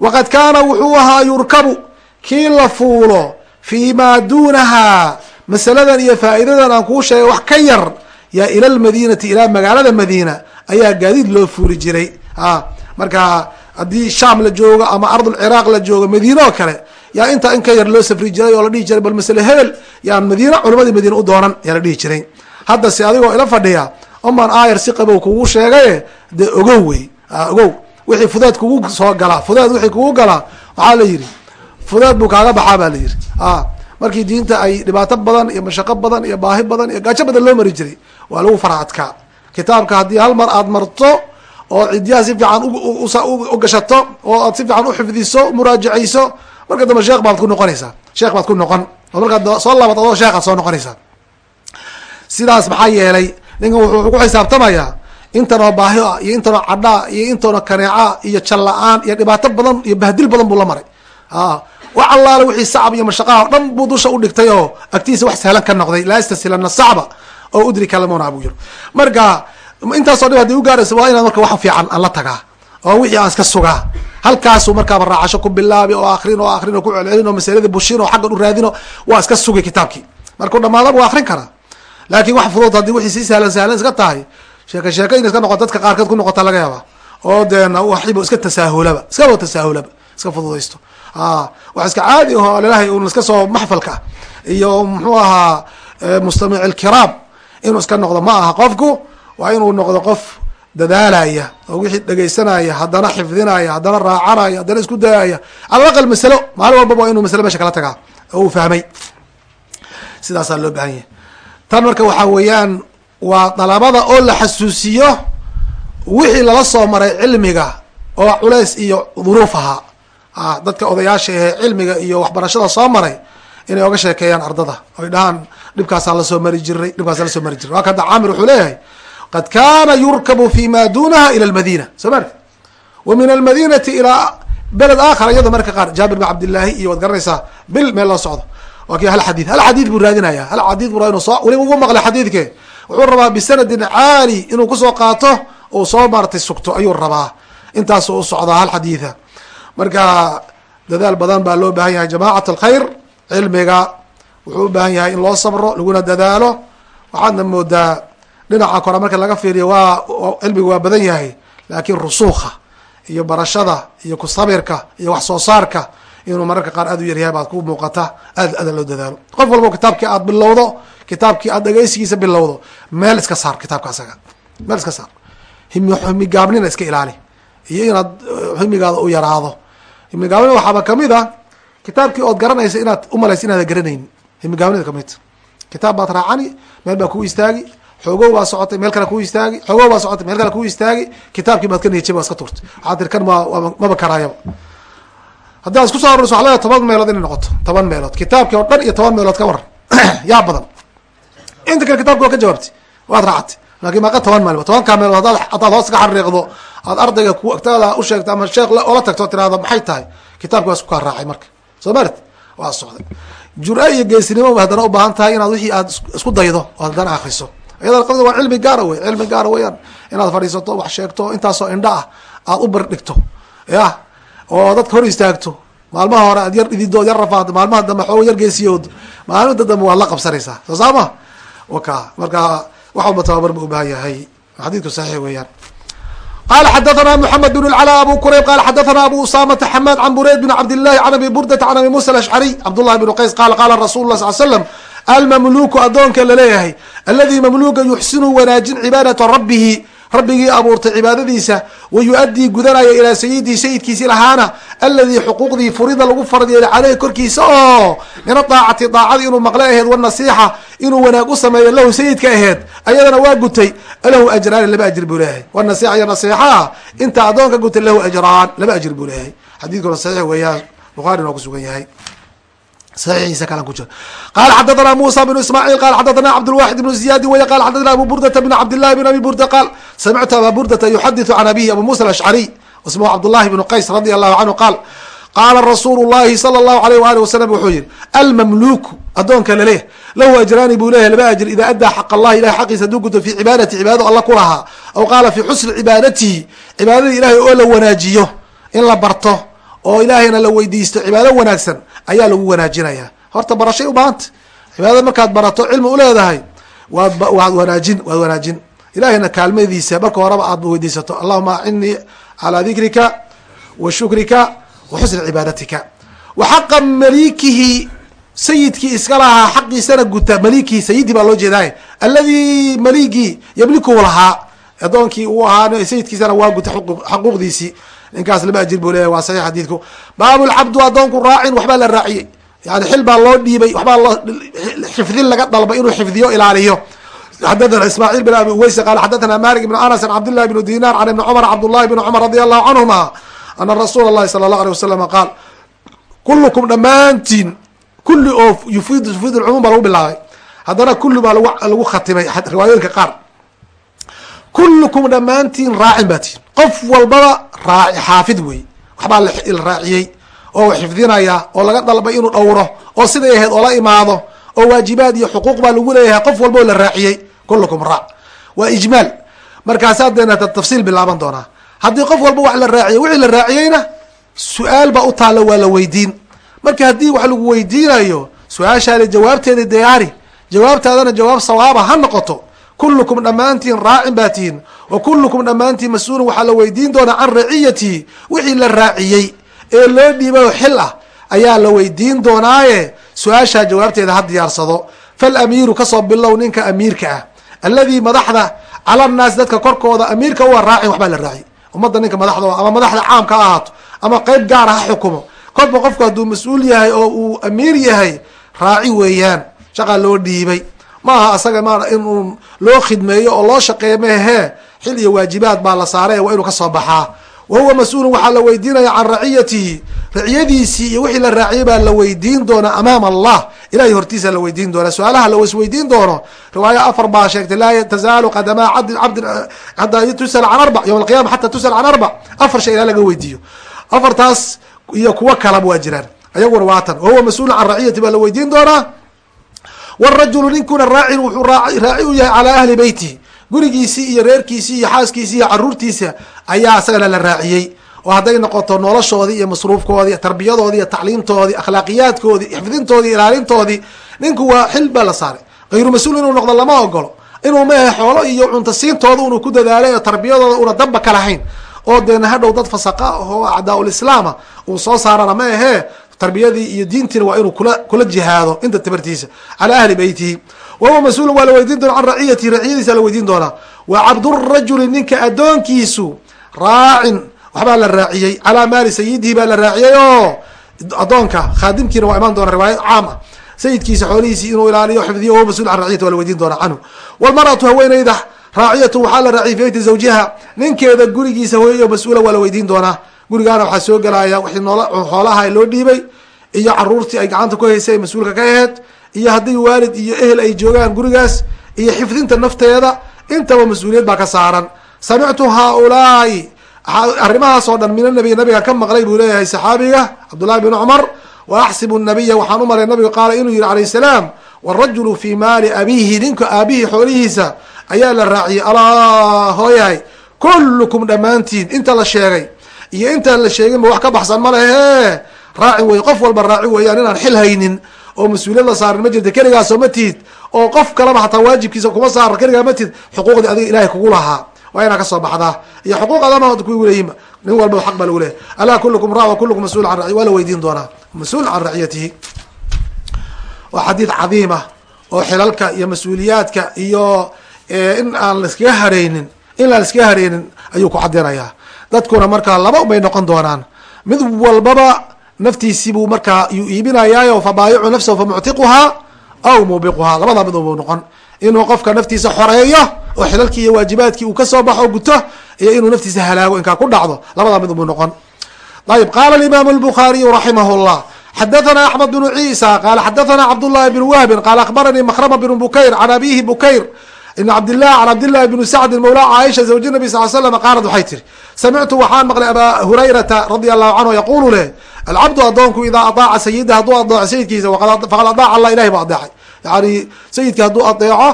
Waqad kaana wuxuu ahaa yurkabu kii la fuulo fii maa duunahaa masaladan iyo faa'iidadan aan kuu sheegay wax ka yar yaa ila lmadiinati ilaa magaalada madiina ayaa gaadiid loo fuuli jiray. A marka haddii sham la joogo ama ardulciraaq la joogo madiine oo kale yaa intaa in ka yar loo safri jiray oo la dhihi jiray bal masale hebel yaan madiina culimadii madiine u doonan yaa la dhihi jiray. Hadda se adigoo ila fadhiya omaan aayar si qabow kugu sheegaye dee ogow wey ogow. Wixii fudeed kugu soo galaa fudeed wixii kugu galaa waxaa la yidhi fudeed buu kaaga baxaa baa la yidhi. Markii diinta ay dhibaato badan iyo mashaqo badan iyo baahi badan iyo gaajo badan loo mari jiray waa lagu faracadkaa kitaabka haddii hal mar aad marto oo cidyaha si fiican u gashato oo aad si fiican uxifdiso muraajacayso marka dambe sheekh baad ku noqonaysaa. Sheekh baad ku noqon. Oo markaad soo laabat adoo sheekhaad soo noqonaysaa. Sidaas maxaa yeelay ninkan wuxuu ku xisaabtamayaa intanoo baahi ah iyo intanoo cadhaa iyo intanoo kaneeca iyo jalla-aan iyo dhibaato badan iyo bahdil badan buu la maray. Wax allaale wixii sacab iyo mashaqaha o dhan buu dusha udhigtay oo agtiisa wax sahlan ka noqday. Laa yastasilana sacba oo udrika lamona buu yiri marka intaasoo dhib haddii ugaaraysa waa inaad marka wax fiican aan la tagaa oo wixii aan iska sugaa halkaasuu markaaba raacasho ku bilaabi oo akrin oo akrin oo ku celcelin oo masaladii bushin oo xaggan u raadino waa iska sugay kitaabkii. Markuu dhamaadaba waa akrin karaa laakin wax fudud haddii wixii si sahlan sahlan iska tahay sheeke sheeke in iska noqoto dadka qaarkeed ku noqota laga yaaba oo deena waxiba iska tasaahulaba iskaba tasaahulaba iska fududaysto. Wax iska caadi aho lalahay un iska soo maxfalka. Iyo muxuu ahaa mustamic ilkiraam inuu iska noqdo ma aha qofku waa inuu noqdo qof dadaalaya oo wixii dhegaysanaya haddana xifdinaya haddana raacanaya haddana isku dayaya cala aqal masalo maalin walbaba waa inuu masalo meesha kala tagaa oo uu fahmay. Sidaasaa loo baahan yahay. Tan marka waxaa weeyaan waa dalabada oo la xasuusiyo wixii lala soo maray cilmiga oo culays iyo duruuf ahaa. Dadka odayaasha ahee cilmiga iyo waxbarashada soo maray inay oga sheekeeyaan ardada. Oy dhahaan dhibkaasaan la soo mari jiray dhibkaasaan la soo mari jiray waa kada caamir wuxuu leeyahay qad kana yurkabu fi ma dunaha ila lmadina soo marka wa min almadinati ilaa beled aakhar iyado marka qaar jaabir bin cabdillaahi iyo waad garanaysaa bil meel loo socdo waa ki hal xadid hal xadiid buu raadinaya hal xadiid buu raa inu soo weliba ugu maqlay xadiidke wuxuu rabaa bisanadin caali inuu ku soo qaato uu soo maartay sugto ayuu rabaa intaasu u socdaa hal xadiida marka dadaal badan baa loo baahan yahay jamacat alkhayr cilmiga wuxuu u baahan yahay in loo sabro laguna dadaalo waxaadna moodaa dhinaca kore marka laga fiiriyo waa cilmiga waa badan yahay laakiin rusuukha iyo barashada iyo kusabirka iyo wax soo saarka inuu mararka qaar aad u yaryahay baad ku muuqata aad aada loo dadaalo. Qof walbo kitaabkii aad bilowdo kitaabkii aad dhegeysigiisa bilowdo meel iska saar kitaabka asaga. Meel iska saar. Himi himigaabnina iska ilaali. Iyo inaad himigaada u yaraado. Himigaabnina waxaaba ka mid a kitaabkii ood garanaysa inaad umalaysa inaada garanayn. Himigaabnida ka mid kitaab baad raacani meel baa kuu istaagi xoogow baa socotay meel kale kuu istaagi. Xoogow baa socotay meel kale kuu istaagi. Kitaabkii baad ka niyajay waa iska turtay. Waxaad tiri kan ma maba karaayaba. Haddaad isku soo aruriso waxa leedahay toban meelood inay noqoto. Toban meelood. Kitaabkii oo dhan iyo toban meelood ka waran yaa badan. Inta kale kitabka waa ka jawaabtay waad raacatay. Laakiin maaqa toban meelood. Tobankaa meelood hadaad hadaad hoos ka xariiqdo aad ardayga ku agtaada u sheegto ama sheekh oola tagto tirahdo maxay tahay? Kitaabki waa isku kaa raacay marka. Soo marit waa socday. Jura iyo geesinimo haddana ubaahan tahay inaad wixii aad isku daydo oo haddana akriso iyada qadida waa cilmi gaara wey cilmi gaara weyaan inaad fadhiisato wax sheegto intaasoo indha ah aad u bardhigto ya oo dadka hor istaagto maalmaha hore aad yar dhididood yar rafaado maalmaha dambe xooga yar geesiyood maalinta dambe waad la qabsanaysaa soo saama waka marka wax walba tababar ba ubaahan yahay xadiidku saxiix weeyaan qala xadathana mحamed بن الclا abu qrayb qala xadathana abu usamata xamad can burayd بn cabd الlahi can abi burdata can abi musa alashcariy cabdالlahi بn qays qala qala rasul lah sal slam almamluku adoonka la leeyahay aladi mamluka yuxsinu wanaajin cibaadata rabihi rabbigii abuurtay cibaadadiisa wa yu-adii gudanaya ilaa sayidii sayidkiisi lahaana aladii xuquuqdii furida lagu farad yeelay caleyhi korkiisa oo min adaacati daacadii inuu maqle aheed wanasiixa inuu wanaag u sameeyo lahu sayidka aheed ayadana waa gutay lahu ajraani laba ajir buu leeyahay. Wanasiixa iyo nasiixaa inta adoonka gutay lahu ajraan laba ajir buu leeyahay. Xadiidkuna saxiix weeyaan bukhaarina waa kusugan yahay saxiixiisa kalan ku jiro qaala xadathana muusa bnu ismaaciil qaala xadathana cabdulwaxid bnu ziyadi wey qala xadathana abu burdata bn cabdillahi bn abi burda qaal samictu aba burdata yuxaditu can abihi abu muusa alashcariy ismuhu cabdullahi bnu qays radia allahu canhu qaal qaala rasuulu llahi sala allahu alayh waali wasalam wuxuu yihi almamluuku addoonka laleeyahy lahu ajraani buu leeyahy laba ajir idaa addaa xaq allahi ilahay xaqiisa haduu guto fi cibaadati cibaadadu alla ku lahaa aw qaala fi xusni cibaadatihi cibaadadii ilahay oo la wanaajiyo in la barto oo ilaahayna la weydiisto cibaado wanaagsan ayaa lagu wanaajinaya. Horta barashay ubaahanta cibaadada markaad barato cilmi uleedahay waad waad wanaajin waad wanaajin. Ilahayna kaalmadiisa marka horeba aad weydiisato. Allahuma acinii calaa dikrika wa shukrika wa xusni cibaadatika wa xaqa malikihi sayidkii iska lahaa xaqiisana guta malikihi sayidii baa loo jeedaay alladii maligii yamlikuhu lahaa. Adoonkii uu ahaa sayidkiisana waa guta xaquuqdiisii ninkaas laba ajir buu leyahy waa saxiix xadiidku. Baabulcabdu adoonku raacin waxbaa la raaciyey. Yani xil baa loo dhiibay waxbaa loo xifdin laga dalbay inuu xifdiyo ilaaliyo. Xadathana ismaaciil bin abi uweyse qaala xadathana malik ibn anas an cabdillahi bn dinar can ibni cumar cabdullahi bn cumar radi allahu canhuma ana rasuula allahi sala allahu alيh wasalama qaal kulukum dhammaantiin kulli oo yufid yufiid lcumuum baa lagu bilaabay. Haddana kulli baa lagu khatimay. Riwaayooyinka qaar kullukum dhammaantiin raacin baa tihin qof walbaba raaci xaafid wey waxbaa la raaciyey oo xifdinaya oo laga dalbay inuu dhowro oo siday ahayd oola imaado oo waajibaad iyo xuquuq baa lagu leeyahay qof walba oo la raaciyey kullukum raac. Waa ijmaal. Markaasaa deena tafsiil bilaaban doonaa. Haddii qof walba wax la raaciyey wixii la raaciyeyna su'aal baa u taalla waa la weydiin. Marka haddii wax lagu weydiinayo su'aashaada jawaabteeda diyaari jawaabtaadana jawaab sawaaba ha noqoto kullukum dhammaantiin raacin baa tihin wa kullukum dhammaantiin mas'uulun waxaa la weydiin doonaa can raciyatihi wixii la raaciyey ee loo dhiibay oo xil ah ayaa la weydiin doonaaye su'aashaa jawaabteeda ha diyaarsado. Falamiiru ka soo bilow ninka amiirka ah alladii madaxda cala nnaasi dadka korkooda amiirka uwa raacin waxbaa la raaciyay ummadda ninka madaxda ama madaxda caamka ha ahaato ama qeyb gaara ha xukumo. Kolba qofku hadduu mas'uul yahay oo uu amiir yahay raaci weeyaan. Shaqaa loo dhiibay ma aha asaga ma in loo khidmeeyo oo loo shaqeeyo maahee xil iyo waajibaad baa la saaray waa inuu ka soo baxaa wa huwa mas'uulun waxaa la weydiinaya can raciyatihi. Raciyadiisii iyo wixii la raaciyay baa la weydiin doonaa amaama allah. Ilahay hortiisa la weydiin doonaa su'aalaha la isweydiin doono riwaaya afar baa sheegtay laa tazaalu qadamaa cabdin cabdin xataa tusal can arbac yowma alqiyama xataa tusal can arbac afar shay ilaa laga weydiiyo. Afartaas iyo kuwo kalaba waa jiraan. Ayaguna waatan wahuwa mas'uulun can raciyati baa la weydiin doonaa wrajulu ninkuna raacin wuxuu raaci u yahay calaa ahli beyti gurigiisii iyo reerkiisii iyo xaaskiisii iyo caruurtiisa ayaa isagana la raaciyey. oo hadday noqoto noloshoodii iyo masruufkoodii tarbiyadoodii iyo tacliimtoodii akhlaaqiyaadkoodii xifdintoodii ilaalintoodii ninku waa xil baa la saaray. Hayru mas'uul inuu noqdo lama ogolo inuu maaha xoolo iyo cuntasiintooda unu ku dadaalay oo tarbiyadooda una damba ka lahayn. oo deena hadhow dad fasaqa oo acdaa lislaama uu soo saarana ma ahee tarbiyadii iyo diintiina waa inuu kula jihaado inta tabartiisa calaa ahli beytihi. Wa huwa mas'uulun waa la weydiin doona can raciyatihi raciyadiisa la weydiin doonaa. Wa cabdurajuli ninka addoonkiisu raacin waxbaa la raaciyey calaa maali sayidihi baa la raaciyey oo addoonka khaadimkiina waa imaan doona riwaayad caam ah. Sayidkiisa xoolihiisi inuu ilaaliyo xifdiyo wahuwa mas'uul can raciyati waa la weydiin doonaa canhu. Walmaratu haweeneyda raaciyatu waxaa la raaciyay fi beyti zawjiha. Ninkeeda gurigiisa hooyayo mas'uula waa la weydiin doonaa gurigaana waxaa soo gelaya wixii nool xoolaha loo dhiibay iyo caruurtii ay gacanta ku haysay mas'uulka ka aheyd iyo haddii waalid iyo ehel ay joogaan gurigaas iyo xifdinta nafteeda intaba mas'uuliyad baa ka saaran. Samictu haaulaai. Arrimahaas oo dhan min anabiy nabiga ka maqlay buu leeyahay saxaabiga cabdullahi bin cumar wa axsibu nabiya waxaan u malay nabiga qaala inuu yihi alayh salaam warajulu fii maali abiihi ninka aabihii xoolihiisa ayaa la raaciyay. Alaa hooyahay kullukum dhammaantiin inta la sheegay iyo intaan la sheeginba wax ka baxsan ma lehe. Raacin wey qof walba raacin weeyaan inaan xil haynin oo mas'uuliyad la saarin ma jirta keligaasoo ma tihid oo qof kaleba hataa waajibkiisa kuma saara keligaa ma tihid xuquuqdii adiga ilahay kugu lahaa. Waa inaa ka soo baxdaa iyo xuquuq adama kugu leeyihiin nin walba xaq baa lagu leeyahy alaa kulukum ra kulukum mas'uul an waa la weydiin doonaa. Mas'uul can raciyatihi waa xadiid cadiima oo xilalka iyo mas'uuliyaadka iyo in aan laiskaga hareynin in aan laiskaga hareynin ayuu ku cadinayaa dadkuna markaa laba bay noqon doonaan. Mid walbaba naftiisiibuu markaa yuu iibinayaayo fabaayicu nafsahu famuctiquhaa aw muubiquhaa labada mid u noqon. Inuu qofka naftiisa xoreeyo oo xilalkii iyo waajibaadkii uu ka soo baxo guto iyo inuu naftiisa halaago inkaa ku dhacdo. Labada mid u noqon. Ayb qaala imaamu lbukhaariyu raximah llah xadathana axmed bnu ciisa qaala xadathana cabdullahi bn wahbin qaala akhbaranii makrama bnu bukayr can abihi bukayr ibn cabdilah can cabdillahi bni sacdin mawla caaisha zawji nabi sal slam qaalad waxay tiri samictu waxaan maqlay abaa hurayrata radia allahu canhu yaqulu leh alcabdu adoonku idaa adaaca sayida hadduu adeeco sayidkiisa faqad adaaca allah ilahay bu adeecay yani sayidka hadduu adeeco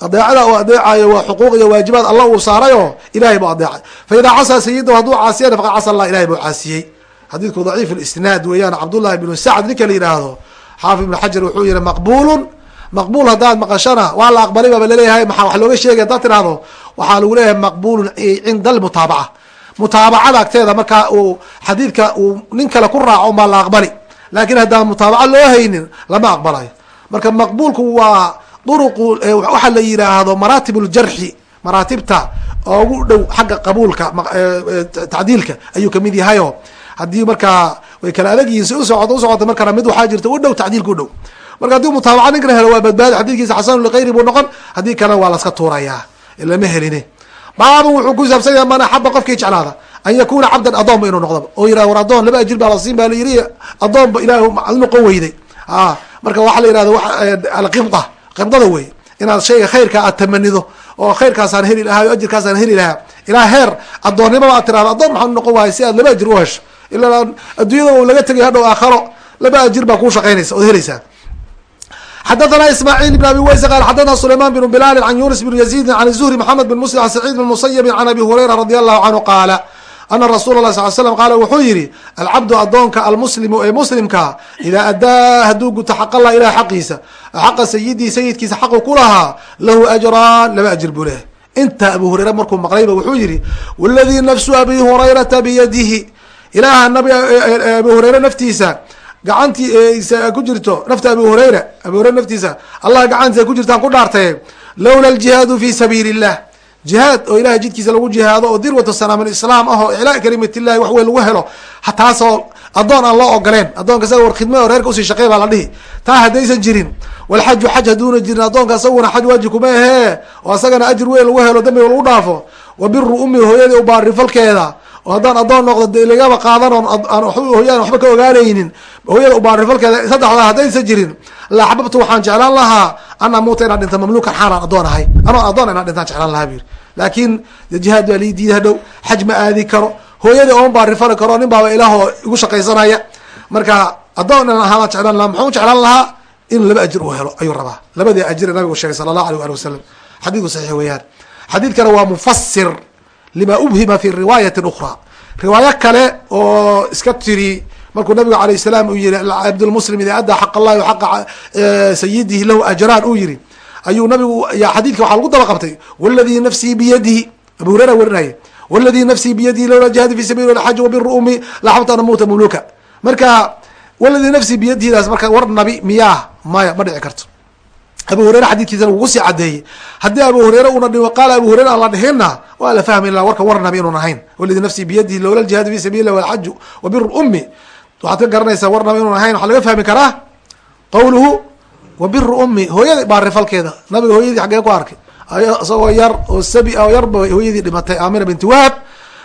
adeecada uu adeecayo waa xuquuq iyo waajibaad alla uu saarayo ilahay bu adeecay fa idaa casaa sayidahu hadduu caasiyana faqad casa allah ilahay buu caasiyey. Xadiidku daciif lisnaad weeyaan cabdullahi bnu sacd ninka la yidhaahdo xaafid ibn xajar wuxuu yihi maqbulun maqbul haddaad maqashana waa la aqbalay baaba la leeyahay maxaa wax looga sheegay? Haddaad tirahdo waxaa lagu leeyahay maqbulun cinda almutaabaca. Mutaabacada agteeda markaa uu xadiidka uu nin kale ku raaco baa la aqbali laakin haddaan mutaabaca loo haynin lama aqbalayo. Marka maqbulku waa duruqu waxaa la yihaahdo maraatib ljarxi maraatibta ugu dhow xagga qabuulka tacdiilka ayuu ka mid yahayo haddii markaa way kala adag yihiin si usocota usocota markana mid waxaa jirta u dhow tacdiilka u dhow marka haddii mutaabaca ninkana helo waa badbaadi xadiidkiisa xasanu likayri buu noqon haddii kalena waa laska tuurayaa lama heline baabun wuxuu ku saabsan yahay man axaba qofkii jeclaada an yakuna cabdan adoonba inuu noqdaba oo yirah war adoon laba ajir baa la siin baa la yiri adoonba ilaah noqon weyday. A marka waxaa la yihahda alqibda qibdada wey inaad shayga khayrka aad tamanido oo khayrkaasaan heli lahaa ajirkaasaan heli lahaa. Ilaa heer addoonnimaba aad tirahdo addoon maxaa noqon waayo si aad laba ajir u hesho. Ilaa adduunyada laga tegay hadhow aakharo laba ajir baa kuu shaqaynaysa ood helaysaa xadathna ismaaciil ibn abi weys qaal xadathna sulayman bn bilaal an yunis bn yaziidi an zuhri maxamed bn muslim an saciid bn musayibin an abi hurayra radi allahu canhu qaala ana rasuula lah sal slam qaala wuxuu yidhi alcabdu adoonka almuslimu ee muslimkaa idaa adaa hadduu guto xaq allah ilah xaqiisa xaqa sayidii sayidkiisa xaqu ku lahaa lahu ajraan laba ajir buu leh intaa abu hurayra markuu maqlayba wuxuu yidhi waladii nafsu abi hurayrata biyadihi ilaaha nabi abu hurayre naftiisa gacantiisa ku jirto nafta abi hurayra. Abi hurayra naftiisa allah gacantiisa ku jirtaan ku dhaartaye lowla aljihaadu fi sabiili illah jihaad oo ilahay jidkiisa lagu jihaado oo dirwatu sanaamin islaam ah oo iclaa kalimat illahi wax weyn lagu helo taasoo addoon aan loo ogoleen. Addoonka isaga war khidma o reerka u sii shaqey baa la dhihi. Taa haddaysan jirin walxaju xaj hadduuna jirin. Addoonka isaguna xaj waajib kuma ahee oo isagana ajir weyn lagu helo dambiga lagu dhaafo. Wa biru ummi hooyadii ubaarifalkeeda oo haddaan addoon noqdo de lagaba qaadan oon hooyaan waxba ka ogaanaynin. Hooyada ubaarifalkeeda saddexdaa haddaysan jirin la axbabtu waxaan jeclaan lahaa an amuuta inaan dhinta mamluukan xaalaan addoon ahay. Anoo addoon inaan dhintaan jeclaan lahaa bu laakiin jihaad baa lii diida hadhow xaj ma aadi karo. Hooyadii oon baarifali karo nin baaba ilaahoo igu shaqaysanaya. Marka addoon inaan ahaabaan jeclaan lahaa muxuu jeclaan lahaa? In laba ajir uu helo ayuu rabaa. Labadii ajir nabigu sheegay sala allahu alيh ali wasalam xadiidku saxiix weeyaan. Xadiidkana waa mufasir lima ubhima fi riwaayati ukra riwaayo kale oo iska tiri markuu nabigu alayh salaam uu yihi cabdlmuslim ida addaa xaq allahi xaqa sayidihi lahu ajraan uu yihi ayuu nabigu xadiidka waxaa lagu daba qabtay wladii nafsii biyadihi abu hurera werinaya wladii nafsii biyadihi lowla jihadi fi sabili xaj wabiru umi laxabta namuuta muluka marka wladii nafsii biyadihidaas marka war nabi miyaah maya ma dhici karto abu hureyre xadiidkiisana wugu sii cadeeyey haddii abu hureyre una dhi qaala abu hureyre aan la dhihinna waa la fahmi la warka war nabi inuun ahayn. Waladii nafsii biyadihi lowla jihaadu fi sabili lah walxaju wabiru umi waxaad ka garanaysaa war nabi inuun ahayn waxaa laga fahmi karaa qawluhu wabiru ummi. Hooyada baarifalkeeda nabiga hooyadii xaggee ku arkay. Isagoo yar oo sabi oo yarba hooyadii dhimatay amina binti wahab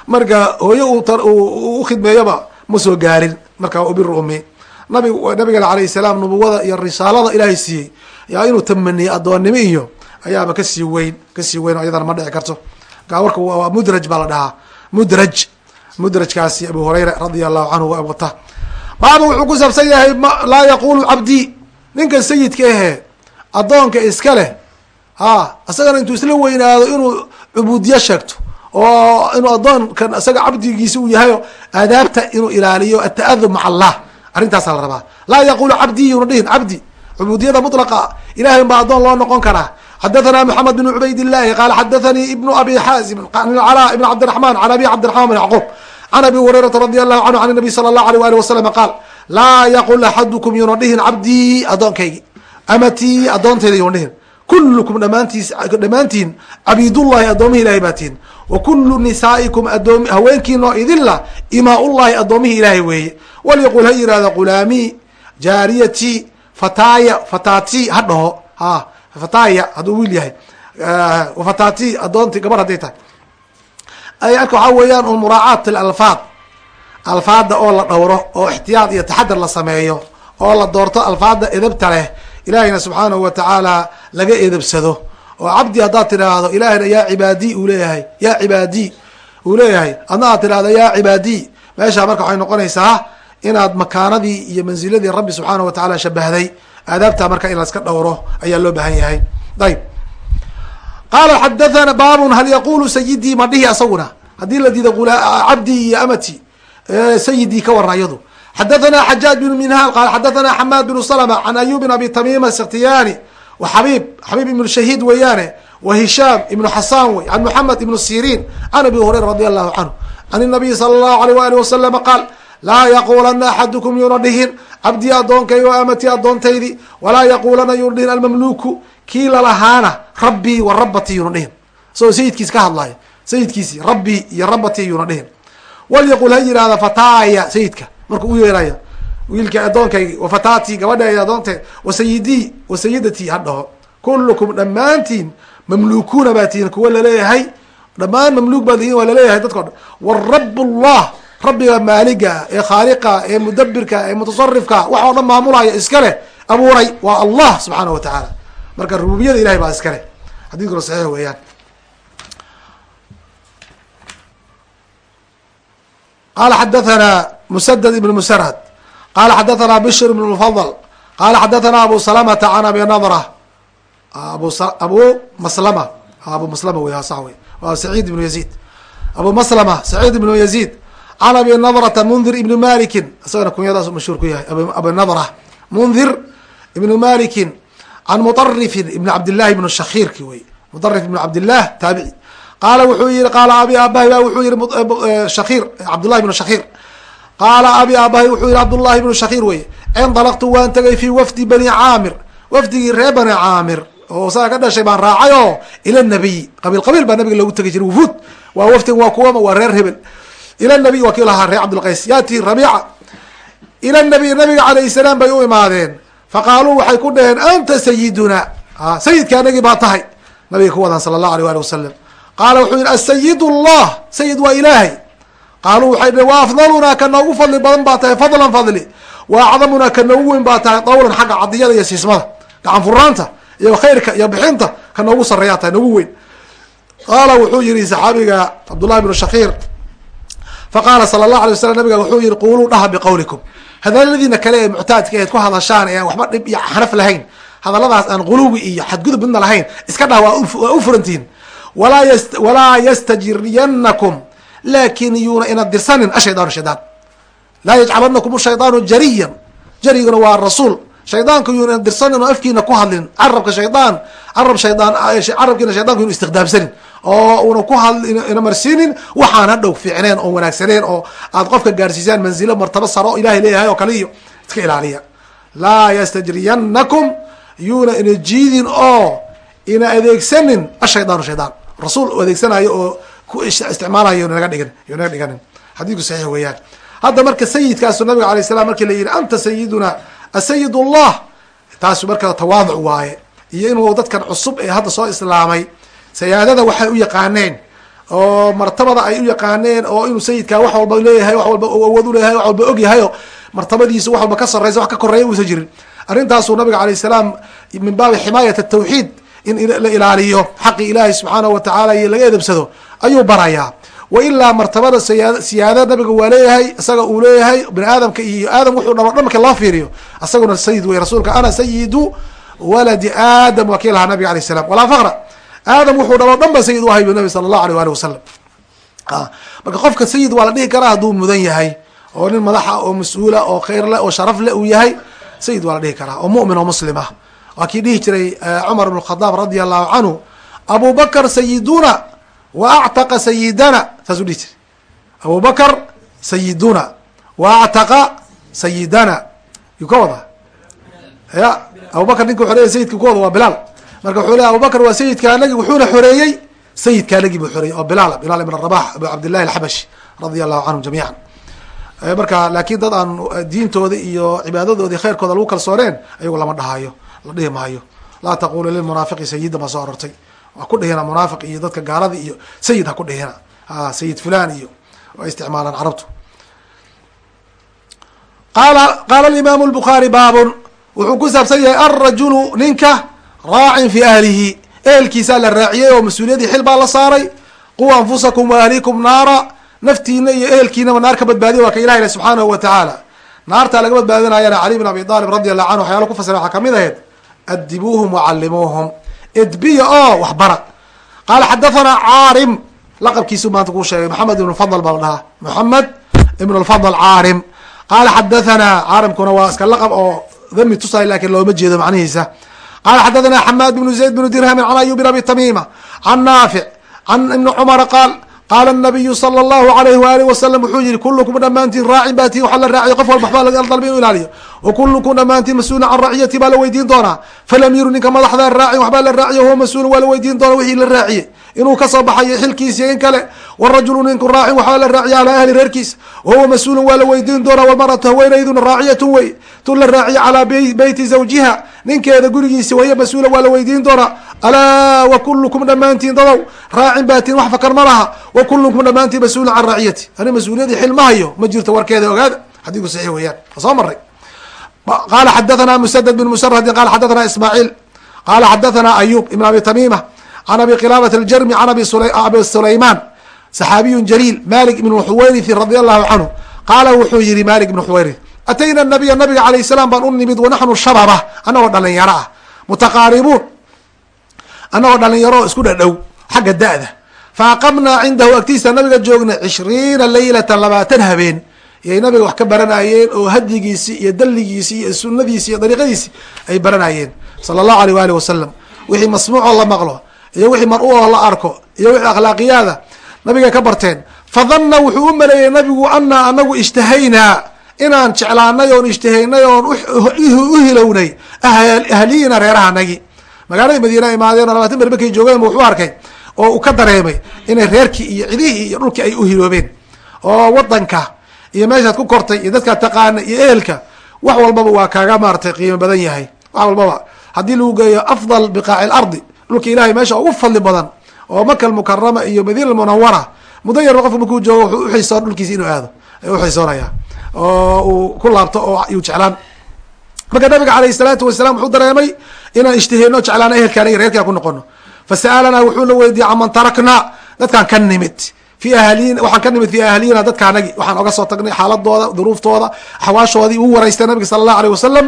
marka hooye u khidmeeyaba ma soo gaarin. Marka wabiru ummi nabig nabigana alayh salaam nubuwada iyo risaalada ilaahay siiyey. Yaa inuu tamaniyey addoonnimo iyo ayaaba ka sii weyn ka sii weyn oo iyadana ma dhici karto. Warka waa mudraj baa la dhahaa. Mudraj mudrajkaasi abu hurayra radia allahu canhu wata. Baaba wuxuu ku saabsan yahay laa yaqulu cabdi ninkan sayidka ahe addoonka iska leh ha isagana intuu isla weynaado inuu cubuudiye sheegto oo inuu addoonkan isaga cabdigiisa uu yahayo aadaabta inuu ilaaliyo ata'adub maca allah arrintaasa la rabaa. Laa yaqulu cabdi una dhihin cabdi cubuudiyada mutlaqa ilahay baa addoon loo noqon karaa. Xadathana moxamed bn cubayd illahi qaala xadathanii ibnu abi xaazim calaa ibn cabdiraxman can abi cabdiraxman bn yacquub. Can abi hurayrata radi allahu canhu can nabiy sala allahu alيh ali wasalam qaal laa yaqul axadukum yuuna dhihin cabdii addoonkaygi. Amatii addoontayda yuuna dhihin. Kullukum dhamaantiis dhammaantiin cabiidullahi addoomihi ilahay baa tihin wa kulu nisaa'ikum adoom haweenkiinoo idinla imaa-ullahi addoomihi ilaahay weeye walyaqul ha yihahda qulaamii jaariyatii fataaya fatati ha dhaho ha fataya hadduu wiil yahay fatati addoonti gabar hadday tahay arka waxaa weeyaan un muraacaat alalfaad alfaada oo la dhowro oo ixtiyaad iyo taxadar la sameeyo oo la doorto alfaada edabta leh ilaahayna subxaanahu wa tacaala laga edabsado oo cabdi haddaad tidhaahdo ilaahayna yaa cibaadi uu leeyahay. Yaa cibaadi uu leeyahay. Adna aad tidhahdo yaa cibaadi meeshaa marka waxay noqonaysaa inaad makaanadii iyo mansiladii rabbi subxaanahu wa tacala shabahday aadaabtaa marka in laska dhowro ayaa loo baahan yahay. Ayb qaala xadathana baabun hal yaqulu sayidii ma dhihi asaguna? Haddii la diido cabdii iyo amati sayidii ka warna iyadu. Xadathana xajaaj bn minhal qaala xadathana xamaad bn slma can ayub abi tamima sikhtiyani wa xabiib xabiib ibnu shahiid weeyaane wa hishaam ibnu xasaan wey can moxamed ibnu sirin can abi hurayra radi allahu canhu can inabiyi sala allahu aleyh waali wasalama qaal laa yaquulana axadukum yuuna dhihin cabdii addoonkaydi o amatii addoontaydi walaa yaquulana yuuna dhihin almamluuku kii lalahaana rabbii wa rabatii yuuna dhihin isagoo sayidkiisi ka hadlaayo sayidkiisi rabbii iyo rabatii yuuna dhihin walyaqul ha yihahda fataaya sayidka markuu u yeerayo wiilkii adoonkaygi wafatati gabadhayda adoonteed wasayidii wasayidati ha dhaho kulukum dhammaantiin mamlukuuna baa tihiin kuwa la leeyahay dhammaan mamluuk baa tihiin waa la leeyahay dadko dhan warab llah rabbiga maaliga ee khaaliqa ee mudabirka ee mutasarifka wax oo dhan maamulaya iskaleh abuuray waa allah subxaana wa tacaala marka rububiyada ilahay baa iska leh. Xadiiskuna saxiix weeyaan. Qaala xadathana musadad ibn musarad qala xadathana bishr ibn mufadl qala xadathana abu salamata can abi nadra abu abu maslama abu maslama wey sax wey wa saciid ibnu yaziid abu maslama saciid ibnu yaziid can abi nadrata mundir ibni malikin isagana kunyadaas mashhuur ku yahay abi nadra mundir ibnu malikin can muطarifin ibn cabdillahi ibn shakhiirki wey muطarif ibn cabdillah taabici qaala wuxuu yihi qaala abi aabahi ba wuxuu yihi shakhiir cabdullahi ibn shakhiir qaala abi aabahi wuxuu yihi cabdullahi ibnu shakhiir wey indalaqtu waan tegay fi wafdi bani caamir. Wafdigii reer bani caamir. Oo saga ka dhashay baan raacay oo ila nabiy. Qabiil qabiil baa nabiga loogu tegi jiray wufuud waa wafdig waa kuwa waa reer hebel. Ila nabiy waa kii lahaa reer cabdilqays yaati rabiica. Ila nabiy nabiga calayh salaam bay u imaadeen. Faqaaluu waxay ku dhaheen anta sayiduna sayidka anagii baa tahay nabiga ku wadan sala allahu alيh ali wasalam qaala wuxuu yihi asayid allah. Sayid waa ilaahay qaaluu waxay dhaheen wa afdalunaa ka noogu fadli badan baa tahay fadlan fadli. Wa acdamunaa ka noogu weyn baa tahay dawlan xagga cadiyada iyo siismada gacan furaanta iyo khayrka iyo bixinta ka noogu sareeyaa tahay noogu weyn. Qaala wuxuu yihi saxaabiga cabdullahi bnu shakiir faqaala sala allahu alay waslam nabiga wuxuu yihi quuluu dhaha biqawlikum. Hadaladiina kale ee muctaadka eed ku hadashaan ee aan waxba dhib iyo xanaf lahayn hadaladaas aan quluwi iyo xadgudub midna lahayn iska dhah waa u furantihin walaa yastajiriyanakum laakin yuuna ina dirsanin ashaydaanu shaydaan laa yajcalanakum shaydaanu jariyan jariguna waa rasuul shaydaanku yuuna ina dirsanin oo afkiina ku hadlin carabka shaydaan carab shaydaan carabkiina shaydanku yunu istiqdaamsanin oo una ku had ina marsiinin waxaan hadhow fiicneen oo wanaagsaneen oo aad qofka gaarsiisaan manzilo martabo saro ilahay leeyahay oo kale iyo iska ilaaliya laa yastajriyanakum yuuna ina jiidin oo ina adeegsanin ashaydaanu shaydaan rasuul adeegsanayo oo ku isticmaalayo naga dhigin yo naga dhiganin. Xadiidku saxiix weeyaan. Hadda marka sayidkaasu nabiga alay salam markii la yihi anta sayiduna asayid ullah taasu marka tawaaduc waaye. Iyo inuu dadkan cusub ee hadda soo islaamay sayaadada waxay u yaqaaneen oo martabada ay u yaqaaneen oo inuu sayidkaa wax walba leeyahay wax walba awood uleeyahay wax walba og yahay oo martabadiisa wax walba ka sarreysa wax ka koreeya uusan jirin. Arrintaasuu nabiga alayh salaam min baabi ximaayat atawxiid in la ilaaliyo xaqi ilaahi subxaanahu watacaala iyo laga edabsado ayuu barayaa wa martabada siyaa siyaada nabiga waa leeyahay isaga uu leeyahay bini aadamka iyo aadam wuxuu dhamo dhan marka loo fiiriyo isaguna sayid wey rasuulka ana sayidu waladi aadam waa kii lahaa nabiga alayh salam walaa fakra aadam wuxuu dhamo dhan ba sayid u ahay bu nabi sala allahu alيh ali wasalam marka qofka sayid waa la dhihi karaa hadduu mudan yahay oo nin madaxa oo mas'uula oo khayr leh oo sharaf leh uu yahay sayid waa la dhihi karaa oo mu'min oo muslim ah waa kii dhihi jiray cumar ibn khadaab radia allahu canhu abu bakr sayiduna wa actaqa sayidana saasuu dhihi jiray. Abu bakr sayiduna wa actaqa sayidana yuu ka wadaa? Ya abu bakr ninka xoreeyay sayidka ku wada waa bilaal. Marka wuxuu ley abu bakr waa sayidka anagi wuxuuna xoreeyey sayidka anagi buu xoreeyey oo bilaal bilaal ibn rabax abu cabdillahi alxabashi radia allahu canhum jamiican marka laakiin dad aan diintooda iyo cibaadadoodi khayrkooda lagu kalsooneen ayagu lama dhahayo la dhihi maayo. Laa taqulu lilmunaafiqi sayida baa soo arortay. Waa ku dhihina munaafiq iyo dadka gaalada iyo sayid ha ku dhihina. A sayid fulan iyo waa isticmaalaan carabtu. Qaala qaala alimaamu lbukhaari baabun. Wuxuu ku saabsan yahay alrajulu ninka raacin fi ahlihi. Ehelkiisaa la raaciyey oo mas'uuliyadii xil baa la saaray. Quu anfusakum wa ahlikum naara. Naftiina iyo ehelkiinaba naar ka badbaadiya waa ka ilahi subxaanahu wa tacaala naartaa laga badbaadinayana cali bin abi aalib radi allahu canhu waxyaala ku fasira waxaa ka mid ahayd adibuuhum wacallimuuhum edbiya oo waxbara qaala xadathana caarim laqabkiisu maanta kuu sheegay maxamed ibn fadl baa la dhahaa moxamed ibn lfadl caarim qaala xadathana caarimkuna waa iska laqab oo dami tusaay laakiin looma jeedo macnihiisa qaala xadathana xamaad bnu zayd bnu dirhamin can ayub bin abi tamima can naafic can ibni cumara qaal qaala nabiyu sala allahu alayhi waaalih wasalam wuxuu yihi kulukum dhammaantiin raacin baa tii waxaa la raaciyo qof walba waxbaa laga dalbay inu ilaaliyo wa kulukum dhammaantiin mas'uulin can raciyati baa la weydiin doonaa falam yiru ninka madaxdaa raacin waxbaa la raaciyo huwa mas'uulin waa la weydiin doona wixii la raaciyey inuu ka soo baxayo xilkiisiyo in kale. Warajulu ninku raacin waxbaa la raaciya calaa ahli reerkiisa. Wahuwa mas'uulin waa la weydiin doonaa walmaratu haweenayduna raaciyatun wey. Tun la raaciya calaa beyti zawjiha. Ninkeeda gurigiisi wahiya mas'uula waa la weydiin doonaa. Alaa wa kulukum dhammaantiin dadow. Raacin baatiin wax fakar ma laha. Wa kulukum dhammaantiin mas'uulin can raaciyati. Ani mas'uuliyadii xil ma hayo ma jirto warkeeda ogaada. Xadiidku saxiix weeyaan. Waa soo maray qala xadathana musadad bin musradin qala xadathana ismaaciil qala xadathana ayub ibn abi tamima can abi kilaabat aljarmi can abi sulayman saxaabiyun jaliil malik ibn xuwayrithi radi allahu canhu qaala wuxuu yihi malik ibn xuwayrith atayna nabiya nabiga alayh salaam baan u nimid wanaxnu shababa anagoo dhalinyaro ah mutaqaaribuun anagoo dhalinyaro isku dhadhow xagga da-da faaqamnaa cindahu agtiisa nabiga joognay cishriina laylata labaatan habeen iyay nabiga wax ka baranayeen oo hadyigiisi iyo dalligiisi iyo sunadiisi iyo dariiqadiisi ay baranayeen sala allahu aleyh waali wasalam wixii masmuucoo la maqlo iyo wixii mar-uoo la arko iyo wixii akhlaaqiyaada nabiga ka barteen. Fadanna wuxuu u maleeyey nabigu anaa anagu ishtahaynaa inaan jeclaanay oon ishtahaynay oon u hilownay ahliyina reerahanagi magaalada madiina imaadeen oo labaatan beri markay joogeen wuxuu arkay oo uu ka dareemay inay reerkii iyo cidihii iyo dhulkii ay u hiloobeen. Oo wadanka iyo meeshaad ku kortay iyo dadkaad taqaana iyo ehelka wax walbaba waa kaaga maaratay qiimo badan yahay. Wax walbaba haddii lagu geeyo afdal biqaaci lardi dhulka ilahay meesha ugu fadli badan oo maka almukarama iyo madiina almunawara muddo yarba qofka markuu joogo wuxuu uxiisoon dhulkiisa inuu aado ayuu uxiisoonaya oo uu ku laabto oo yuu jeclaan. Marka nabiga alayh salaatu wasalaam wuxuu dareemay inaan ishtiheyno jeclaana ehelkaana iyo reerkaan ku noqono. Fasa'alanaa wuxuuna weydiiyey caman taraknaa dadkaan ka nimid. Fi ahlina waxaan ka nimid fi ahliyina dadkaanagi. Waxaan oga soo tagnay xaaladooda duruuftooda axwaashoodii uu waraystay nabiga sala allahu aleyh wasalam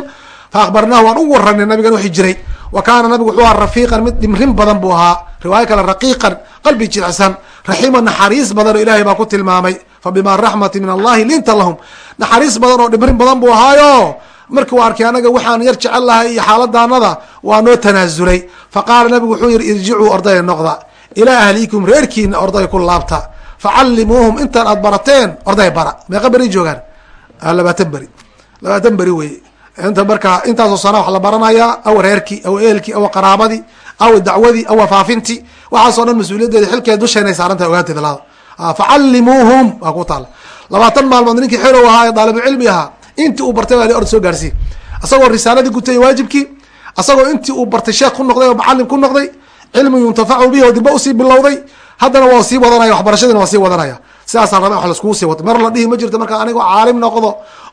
fa akhbarnaahu waan u waranay nabigan wixii jiray. Wa kaana nabigu wuxuu ahaa rafiiqan mid dhimrin badan buu ahaa riwaayo kale raqiiqan qalbi jicsan raxiima naxariis badan oo ilahay baa ku tilmaamay. Fa bima raxmati min allahi linta lahum. Naxariis badan oo dhimrin badan buu ahaayo. Markii u arkay anaga waxaan yar jecel lahay iyo xaaladaanada waa noo tanaasulay. Fa qaala nabigu wuxuu yihi irjicuu ordaya noqda. Ilaa ahliikum reerkiina ordaya ku laabta. Facallimuuhum intaan aad barateen orday bara. Meeqa beri joogaan? Labaatan beri. Labaatan beri weye inta markaa intaasoo sana wax la baranayaa aw reerkii aw eelkii aw qaraabadii aw dacwadii aw faafintii waxaasoo dhan mas'uuliyaddeeda xilkeeda dusheenay saarantahay ogaanteeda laada facallimuuhum waa ku taala labaatan maalmood ninkii xerow ahaa ee daalibucilmi ahaa intii uu bartay baa ord soo gaarsiiy asagoo risaaladii gutay waajibkii asagoo intii uu bartay sheekh ku noqday oo macalim ku noqday cilmi yuntafacu bihi oo dibba u sii bilowday haddana waa sii wadanaya waxbarashadiina waa sii wadanaya sidaasaan raba wax laiskugu sii wato. Mar la dhihi ma jirto marka anigoo caalim noqdo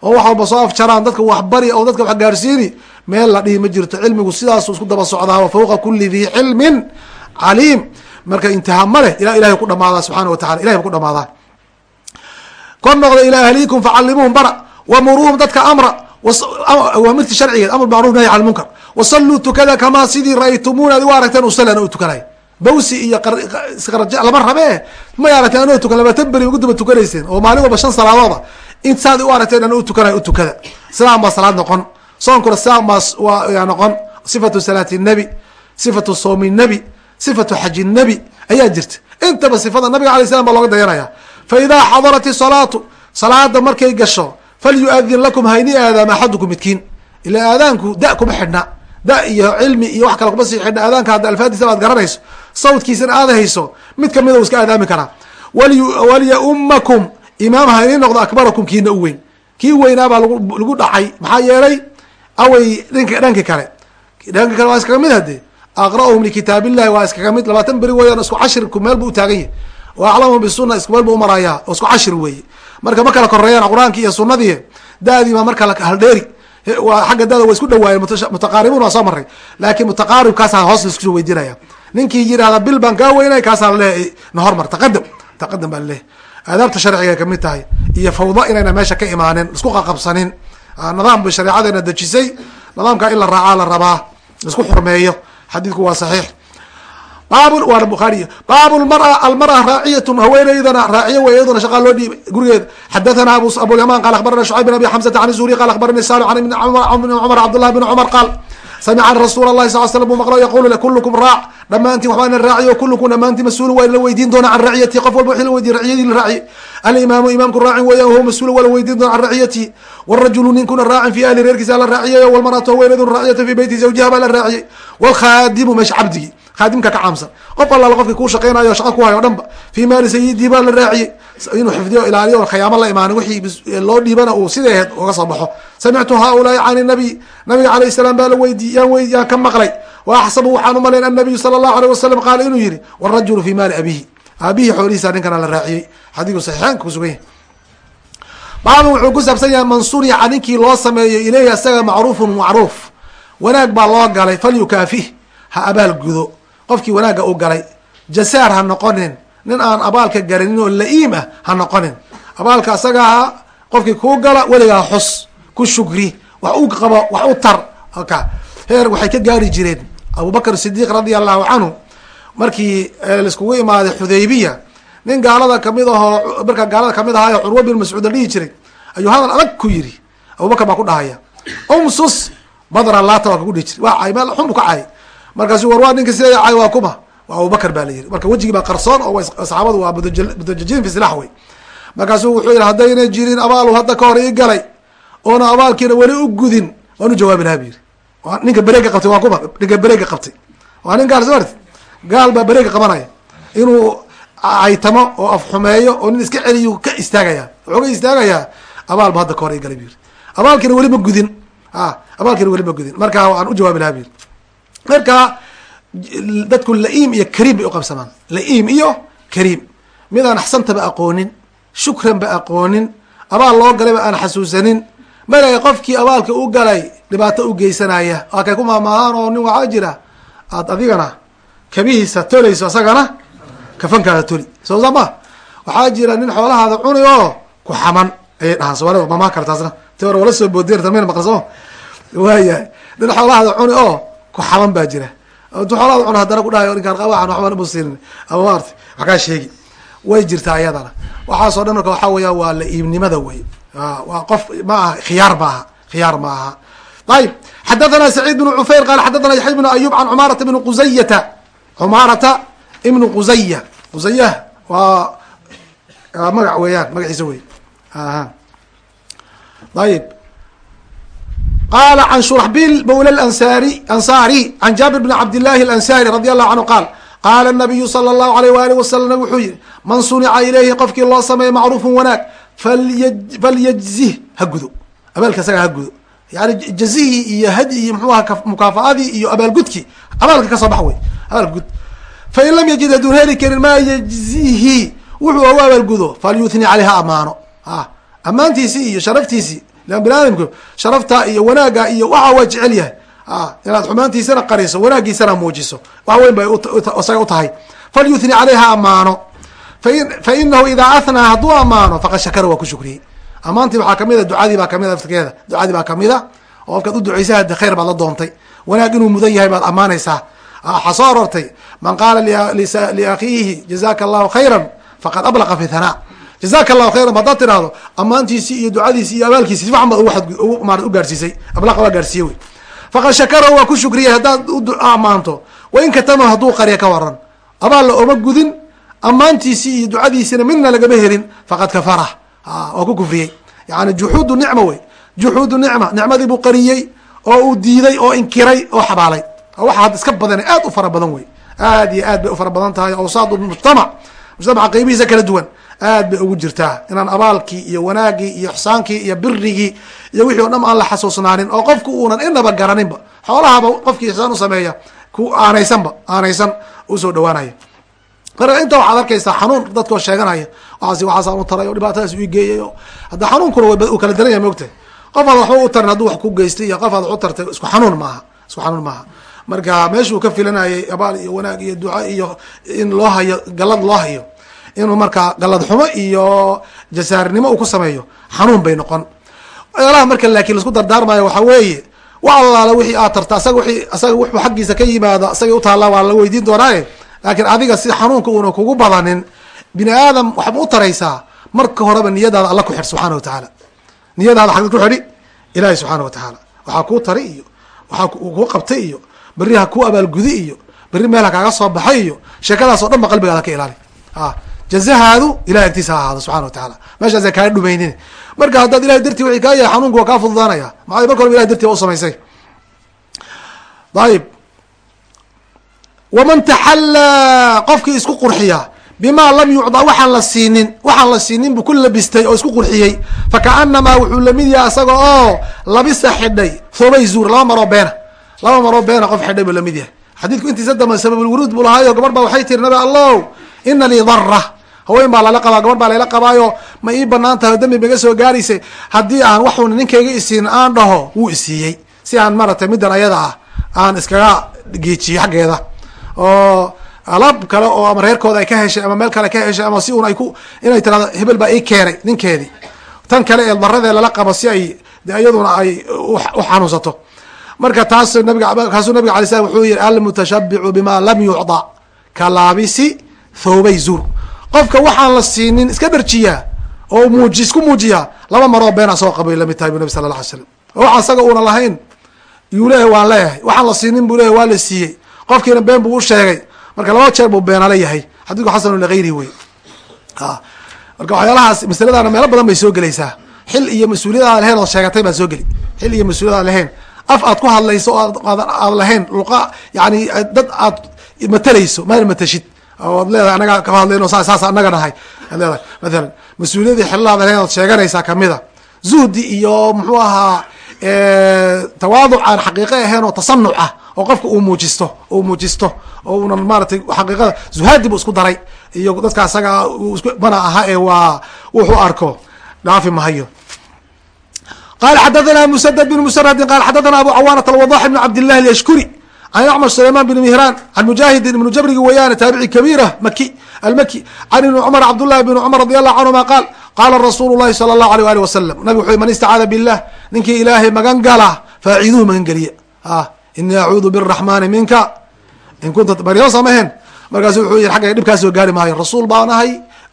oo wax walba soo afjaraan dadka waxbari oo dadka wax gaarsiini meel la dhihi ma jirto. Cilmigu sidaasu isku daba socdaa wa fawqa kuli dii cilmin caliim. Marka intihaa ma leh ilaa ilahay ku dhamaada subxana wa tacala ilahay ba ku dhamaadaa kor noqda ilaa ahliikum facallimuuhum bara wamuruuhum dadka amra awaamirti sharcigeed amr macruf nahy can lmunkar wasalluu tukada kamaa sidii ra'aytumuuna ad aragteen usali an u tukanay bawsi iyo lama rabe may aragteen anoo tukan labaatan beri ugu daba tukanayseen. Oo maalin walba shan salaadooda. In saad u aragteen an u tukanayo u tukada. Sidaan baa salaad noqon. Soonkuna sidaan baa waa noqon. Sifatu salaati nabi. Sifatu soomi nabi. Sifatu xaji nabi. Ayaa jirta. Intaba sifada nabiga alay slam baa looga dayanaya fa idaa xadarat isalaatu salaada markay gasho falyuadin lakum hayni aadaama axadukum midkiin. Ila aadaanku da kuma xidhna. Da iyo cilmi iyo wax kale kuma sii xidhna. Aadaanka hadda alfaadiisa aad garanayso sawdkiisana aada hayso mid kamida u iska aadaami karaa walya-ummakum imaam hayni noqdo akbarakum kiina u weyn. Kii weynaabaa lagu dhacay maxaa yeelay away dhinka dhanki kale. Dhanki kale waa iskaga mid hade aqra'uhum likitaab illahi waa iskaga mid. Labaatan beri weeyaan isku cashirku meel bu u taagan yahy aclamhum bisuna isku meel bu umarayaa oo isku cashir weeye. Marka ma kala koreeyaan qur'aanki iyo sunadii da-dii baa marka haldheeri waa xagga dada wa isku dhawaayeen mutaqaaribuun waa soo maray laakiin mutaqaaribkaasaa hoos laiskusoo weydiinaya ninkii yirahda bil baan kaa weynay kaasaa laleeyahy nahormar taqadam taqadam baa laleeyahy aadaabta sharciga ka mid tahay iyo fawdo inayna meesha ka imaanin isku qaqabsanin. Nidaam bay shareecadeena dejisay nidaamka in la raacaa la rabaa isku xurmeeyo. Xadiidku waa saxiix. Baab waana buhaariy baab lmara almara raaciyatun haweeneydana raaciyo wey iyaduna shaqaa loo dhiibay. Gurigeeda xadathana abulyaman qal akhbarana shucayb bin abi xamsata an zuhri qal akhbarani sal an ibn cumar cabdullah bn cumar qaal samica rasuul lahi sal slam buu maqlo yaqulu kullukum raac dhammaantiin waxbaa ina raaciyo kullukum dhammaantiin mas'uulu waa la weydiin doona can raciyatihi qof walba wixii la weydiye raciyadii la raaciye alimaamu imaamku raacin weeyaan wahuwa mas'uulu waa la weydiin doona can raciyatihi wrajulu ninkuna raacin fi ahli reerkiisa la raaciyayo walmaratu haweeneydun raaciyata fi beyti zawjiha baa la raaciyey wlkhaadimu meesha cabdigii khaadimka ka caamsan qof allaala qofkii kuu shaqeynayo shaqa ku hayo o dhan maali sayidii baa la raaciyey inuu xifdiyo ilaaliyo khayaamo la imaanin wixii loo dhiibana uu sidai aheyd uga soo baxo samictu haaulaai can nabiy nabiga alayh salaam baa la weydiy yaan wey yaan ka maqlay wa axsabu waxaan u malayn annabiyu sala allahu aleyh wasalam qaala inuu yihi wrajulu fi maali abihi aabihii xoolihiisa ninkana la raaciyey xadiiku saxiixaanka kusugan yahy baabun wuxuu ku saabsan yahay man sunica ninkii loo sameeyo ileyhi isaga macruufun macruuf. Wanaag baa loo galay falyukaafih ha abaal gudo. Qofkii wanaagga u galay jasaar ha noqonin. Nin aan abaalka garanin oo la-iim ah ha noqonin. Abaalka asagaa qofkii kuu gala weligaa xus ku shukri wax u qabo wax u tar. Ka heer waxay ka gaari jireen. Abubakr sidiiq radia allahu canhu markii laiskugu imaaday xudaybiya nin gaalada ka mid ahoo markaa gaalada ka mid ahaayo curwa bin mascuud la dhihi jiray ayuu hadal adag ku yiri abubakar baa ku dhahaya umsus badra laata waa kagu dhihi jiri waa cay meel xun bu ka cay. Markaasu war waa ninka sida cay waa kuma. Waa abubakar baa la yiri marka wejigii baa qarsoon oo saxaabadu waa mudajajiin fi silax wey. Markaasuu wuxuu yihi haddayna jirin abaalu hadda ka hor ii galay oona abaalkiina weli u gudin. Waan u jawaabi lahaa bu yiri ninka bereega qabtay waa kuma. Ninka bereega qabtay. Waa nin gaal gaal baa bereega qabanaya. Inuu caytamo oo afxumeeyo oo nin iska celiyu ka istaagaya. Wuxuu ka istaagayaa abaal ba hadda ka hor galay bu yiri abaalkiina weli ma gudin. A abaalkiina weli ma gudin. Marka waan u jawaabi lahaa bu yiri marka dadku la-iim iyo kariim bay uqabsamaan la-iim iyo kariim. Midaan axsantaba aqoonin shukranba aqoonin abaal loo galayba aan xasuusanin. Malay qofkii abaalka u galay dhibaato u geysanaya. Waa kay ku maamaahaan oo nin waxaa jira. Aad adigana kabihiisa tolayso asagana kafankaada toli soo sa ma waxaa jira nin xoolahaada cuni oo ku xaman. Ayay dhahaan soomaalida mamaa kale taasna. Ti hore wala soo boodeen tamina maqalsamo waayahay nin xoolahaada cuni oo ku xaman baa jira. Intu xoolahaada cuni haddana ku dhahayo ninkaan qawaxan waxba musiinin ama maarta wax kaa sheegi. Way jirtaa ayadana waxaasoo dhan marka waxaa weya waa la-iibnimada wey. Waa qof ma aha khiyaar ma aha khiyaar ma aha. Ayib xadathana saciid bn cufayr qala xadathana yaxya bn ayub can cumaarata bn qusayata. Cumaarata ibn qusaya qusayah waa magac weeyaan magaciisa wey ayib qala can shurxbil mawla ansari ansaari can jaabir bn cabd llahi alansari radi allahu canhu qaal qaala nabiyu sala allahu alayh waali wasalam wuxuu yihi man sunica ilayhi qofkii loo sameeya macruufun wanaag falyajzih ha gudo. Abaalka isaga ha gudo. Yani jazihii iyo hadi iyo aha mukaafaadii iyo abaalgudkii abaalka ka soo bax wey abaalka fain lam yajid haduun heli karin maa yajzihi wuxuu ogu abaalgudo falyuthni caleyh ha amaano a iyo sharaftiisii lan bini sharafta iyo wanaaga iyo waxa waa jecel yahay. Inaad xumaantiisana qariso wanaagiisana muujiso. Wax weyn bay isaga utahay falyuthni caleyh ha amaano fa inahu idaa athnaa hadduu amaano faqad shakara waa ku shukriyey. Amaantii waxaa ka mid a ducadii baa ka mid a laftirkeeda. Ducadii baa ka mid oo qofkaad u duceysa hade khayr baad la doontay. Wanaag inuu mudan yahay baad amaanaysaa soo arortay man qaala liakhiihi jazaka allahu khayra faqad ablaqa fi hanaa jazaka allahu khayran haddaad tidhahdo amaantiisii iyo ducadiisi iyo abaalkiisi si fiican baad u gaarsiisay. Ablaqa waa gaarsiiye wey. Faqad shakarahu waa ku shukriyay haddaad u amaanto wain katama hadduu qarya ka waran abaal la oma gudin ammaantiisii iyo ducadiisina midna lagama helin faqad kafara. Waa ku kufriyey. Yani juxuudu nicma wey. Juxuudu nicma nicmadii buu qariyey oo uu diiday oo inkiray oo xabaalay waxa iska badan aad u fara badan wey aad iyo aad bay u fara badan tahay. Awsaad mujtamac mujtamaca qeybihiisa kala duwan. Aad bay ugu jirtaa inaan abaalkii iyo wanaagii iyo ixsaankii iyo birigii iyo wixii o dham aan la xasuusnaanin oo qofku uunan inaba garaninba xoolahaba qofkii ixsaan u sameeya ku aanaysanba aanaysan u soo dhawaanaya. Marka inta waxaad arkaysaa xanuun dadkoo sheeganaya waaas waxaasaan u taray o dhibaatadaas ii geeyay o hadda xanuunkuna u kala daran yahay mogtahay qof aad waxba u tarin hadduu wax ku geystay iyo qof aad wax u tartay isku xanuun maaha isku xanuun maaha marka meeshuu ka filanayay abaal iyo wanaag iyo duca iyo in loo hayo galad loo hayo inuu markaa galad xumo iyo jasaarinimo uu ku sameeyo xanuun bay noqon. Meelaha marka laakiin la isku dardaarmayo waxaa weeye wa allaala wixii aad tarta asaga wii asaga wuxuu xaggiisa ka yimaado asagay utaallaa waa la weydiin doonaaye. Laakiin adiga si xanuunka uuna kugu badanin bini aadam waxba u taraysaa marka horeba niyadaada alla ku xidh subxaana wa tacaala. Niyadaada xagad ku xidhi ilaahi subxaana wa tacaala. Waxaa kuu tari iyo waxaa kuu qabtay iyo berri ha kuu abaalgudi iyo berri meel ha kaaga soo baxay iyo sheekadaas o dhan ba qalbigaada ka ilaali. Jazahaadu ilahay agtiisa ha ahaado subxana wa tacaala. Meeshaasa kaaga dhumaynin. Marka haddaad ilahay dartii wixii kaa yahay xanuunku waa kaa fududaanaya maxaa marka horba ilahay dartii ba u samaysay. Ayib waman taxallaa qofkii isku qurxiya bima lam yucda waxaan la siinin waxaan la siinin buu ku labistay oo isku qurxiyey. Fakaanamaa wuxuu la mid yahay asaga oo labisa xidhay thoobay zuur laba maroo beena laba maroo beena qof xidhay buu la mid yahay. Xadiidku intiisa dambe sababulwuruud buu lahaayo gabar baa waxay tiri nabi allow ina lii dara haween baa lala qabaa gabar baa layla qabaayo ma ii bannaan tahay dambi maga soo gaaraysay haddii aan waxuuna ninkayga isiin aan dhaho wuu isiiyey si aan maratay middan ayada ah aan iskaga geejiyo xaggeeda. Oo alab kale oo ama reerkooda ay ka heshay ama meel kale ka heshay ama si un ay ku inay tirahdo hebel baa ii keenay ninkeedii. Tan kale ee daradee lala qabo si ay de iyaduna ay u xanuunsato marka taas kaasuu nabiga alay slam wuxuu yihi almutashabicu bima lam yucda ka laabisi thawbay zur qofka waxaan la siinin iska dharjiyaa oo muuji isku muujiyaa laba maroo been asoo qabay la mid tahay bu nabi sala la alay slam waxa isaga una lahayn yuu leeyahay waan leeyahay. Waxaan la siinin buu leyahy waa la siiyey. Qofkiina been buu u sheegay. Marka laba jeer buu beenala yahay. Xadiidku xasanu ligayri wey marka waxyaalahaas masaladaana meelo badan bay soo gelaysaa. Xil iyo mas'uuliyad aad lahayn ood sheegatay baa soo geli. Xil iyo mas'uuliyad lahayn af aad ku hadlayso aad lahayn luqa yani dad aad matalayso maana matashid oad leedahay anaga ka hadlayno sa saas anaga nahay. Ad leedahay. Mathalan mas'uuliyadii xilalaad lahayn ood sheeganaysaa kamida zuhdi iyo muxuu ahaa tawaaduc aan xaqiiqo ahayn oo tasanuc ah oo qofka uu muujisto uu muujisto oo unan maaratay xaqiiqada zuhaadi bu isku daray. Iyo dadka asaga mana aha ee waa wuxuu arko dhaafi mahayo qala xadathana msdd bn msradin qala xadathana abu cawaanat alwadax bn cabdillahi alyashkuri an acmar sulayman bn mihran an mujahidin ibnu jabrigi weyaane taabici kabiira maki almaki can ibni cumar cabdullahi bn cumar radi allahu canhuma qaal qaala rasuulu llahi sala allahu alيh ali wasalam nabig wuxu man istacaada billah ninkii ilaahay magan gala faaciiduhu magan geliya ini acuudu biraxmani minka in kunta baryo samehen markaasu wuxuu yihi xagga dhibkaa soo gaari maayo rasuul baan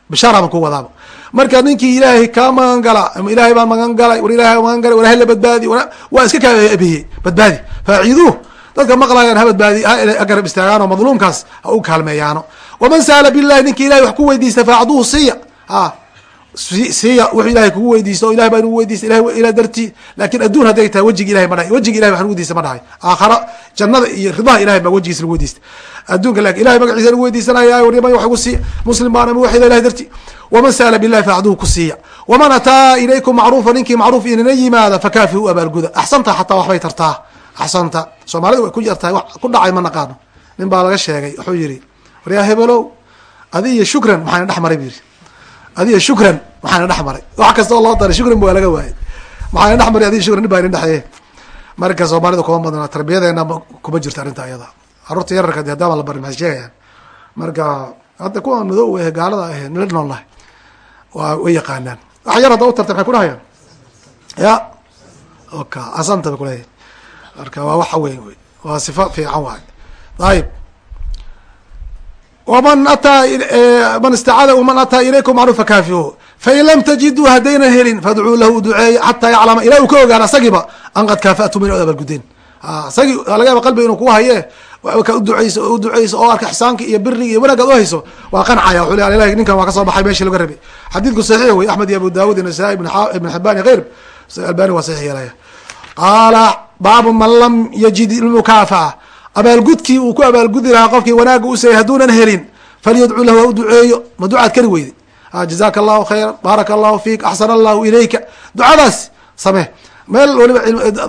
bishaara baan ku wadaaba. Marka ninkii ilaahay kaa magan gala ilaahay baan magan galay war ilahay magan galay war hla badbaadi waa iska kaabiyey badbaadi. Faaciiduh dadka maqlayaan ha badbaadi ha garab istaagaan oo madluumkaas ha u kaalmeeyaano. Waman sa'ala billahi ninkii ilahay wax ku weydiista faacduhu siiya a siiya wuxuu ilahay kugu weydiista o ilahay baa inugu weydiista ilahay ila dartii laakiin adduun hadday tahay wejigi ilahay ma dhahay wejigi ilahay waxan weydiista ma dhahay. Aakhara jannada iyo ridaha ilahay baa wejigiisa lagu weydiista. Adduunka laakiin ilahay magaciisa lagu weydiisanaya warima wax igu siiya? Muslim baana muwaxida ilahay dartii waman sa'ala billahi faacduhu ku siiya. Waman ataa ilaykum macruufa ninkii macruuf inina yimaada fakaafi u abaalguda. Axsanta xataa waxbay tartaa. Axsanta soomaalida way ku yartahay wax ku dhacay ma naqaano. Nin baa laga sheegay wuxuu yihi waryaa hebelow adi iyo shukran maxaana dhex maray bu yihi adiga shukran maxaana dhex maray wax kasta oo loo daray shukran waa laga waayay. Maxaana dhex maray adiga shukran nin baa ina dhexeye marka soomaalida kuma badna tarbiyadeena kuma jirto arrinta ayada. Caruurta yararka de haddaaba la barin maxay sheegayaan marka hadda kuwa madow eh gaalada ahe nila noolnahay waa way yaqaanaan. Wax yar hadda u tartay maxay kudhahayaan ya. Oka asanta bay kuleeyahy marka waa wax weyn wey waa sifa fiican waay. Ayib wman ataa man istacaada man ataa ilaykum macruf fakaafihu fain lam tajiduu haddaynan helin fadcuu lahu duceeya xataa yaclama ilah uu ka ogaan asagiiba an qad kaafa'tum in od abaalgudeen isagii laga yaaba qalbiga inuu kuu haye ka uduceyso oo uduceyso oo arka ixsaanka iyo biriga iyo wanaagaad uhayso waa qancaya wuxuu le ilahi ninkan waa ka soo baxay meeshii laga rabay. Xadiidku saxiix wey axmed iyo abu daawud iyo nasaa-i ibn xibaan iyo غeyr albani waa saxiix yeelaya qaala baabu man lam yajid ilmukaafa'a abaalgudkii uu ku abaalgudi lahaa qofkii wanaaga u sayay hadduunan helin falyadcu lahu ha u duceeyo ma ducaad kari weyday. Jazaka allahu khayra baaraka allahu fiik axsana allahu ilayka. Ducadaas samee. Meel waliba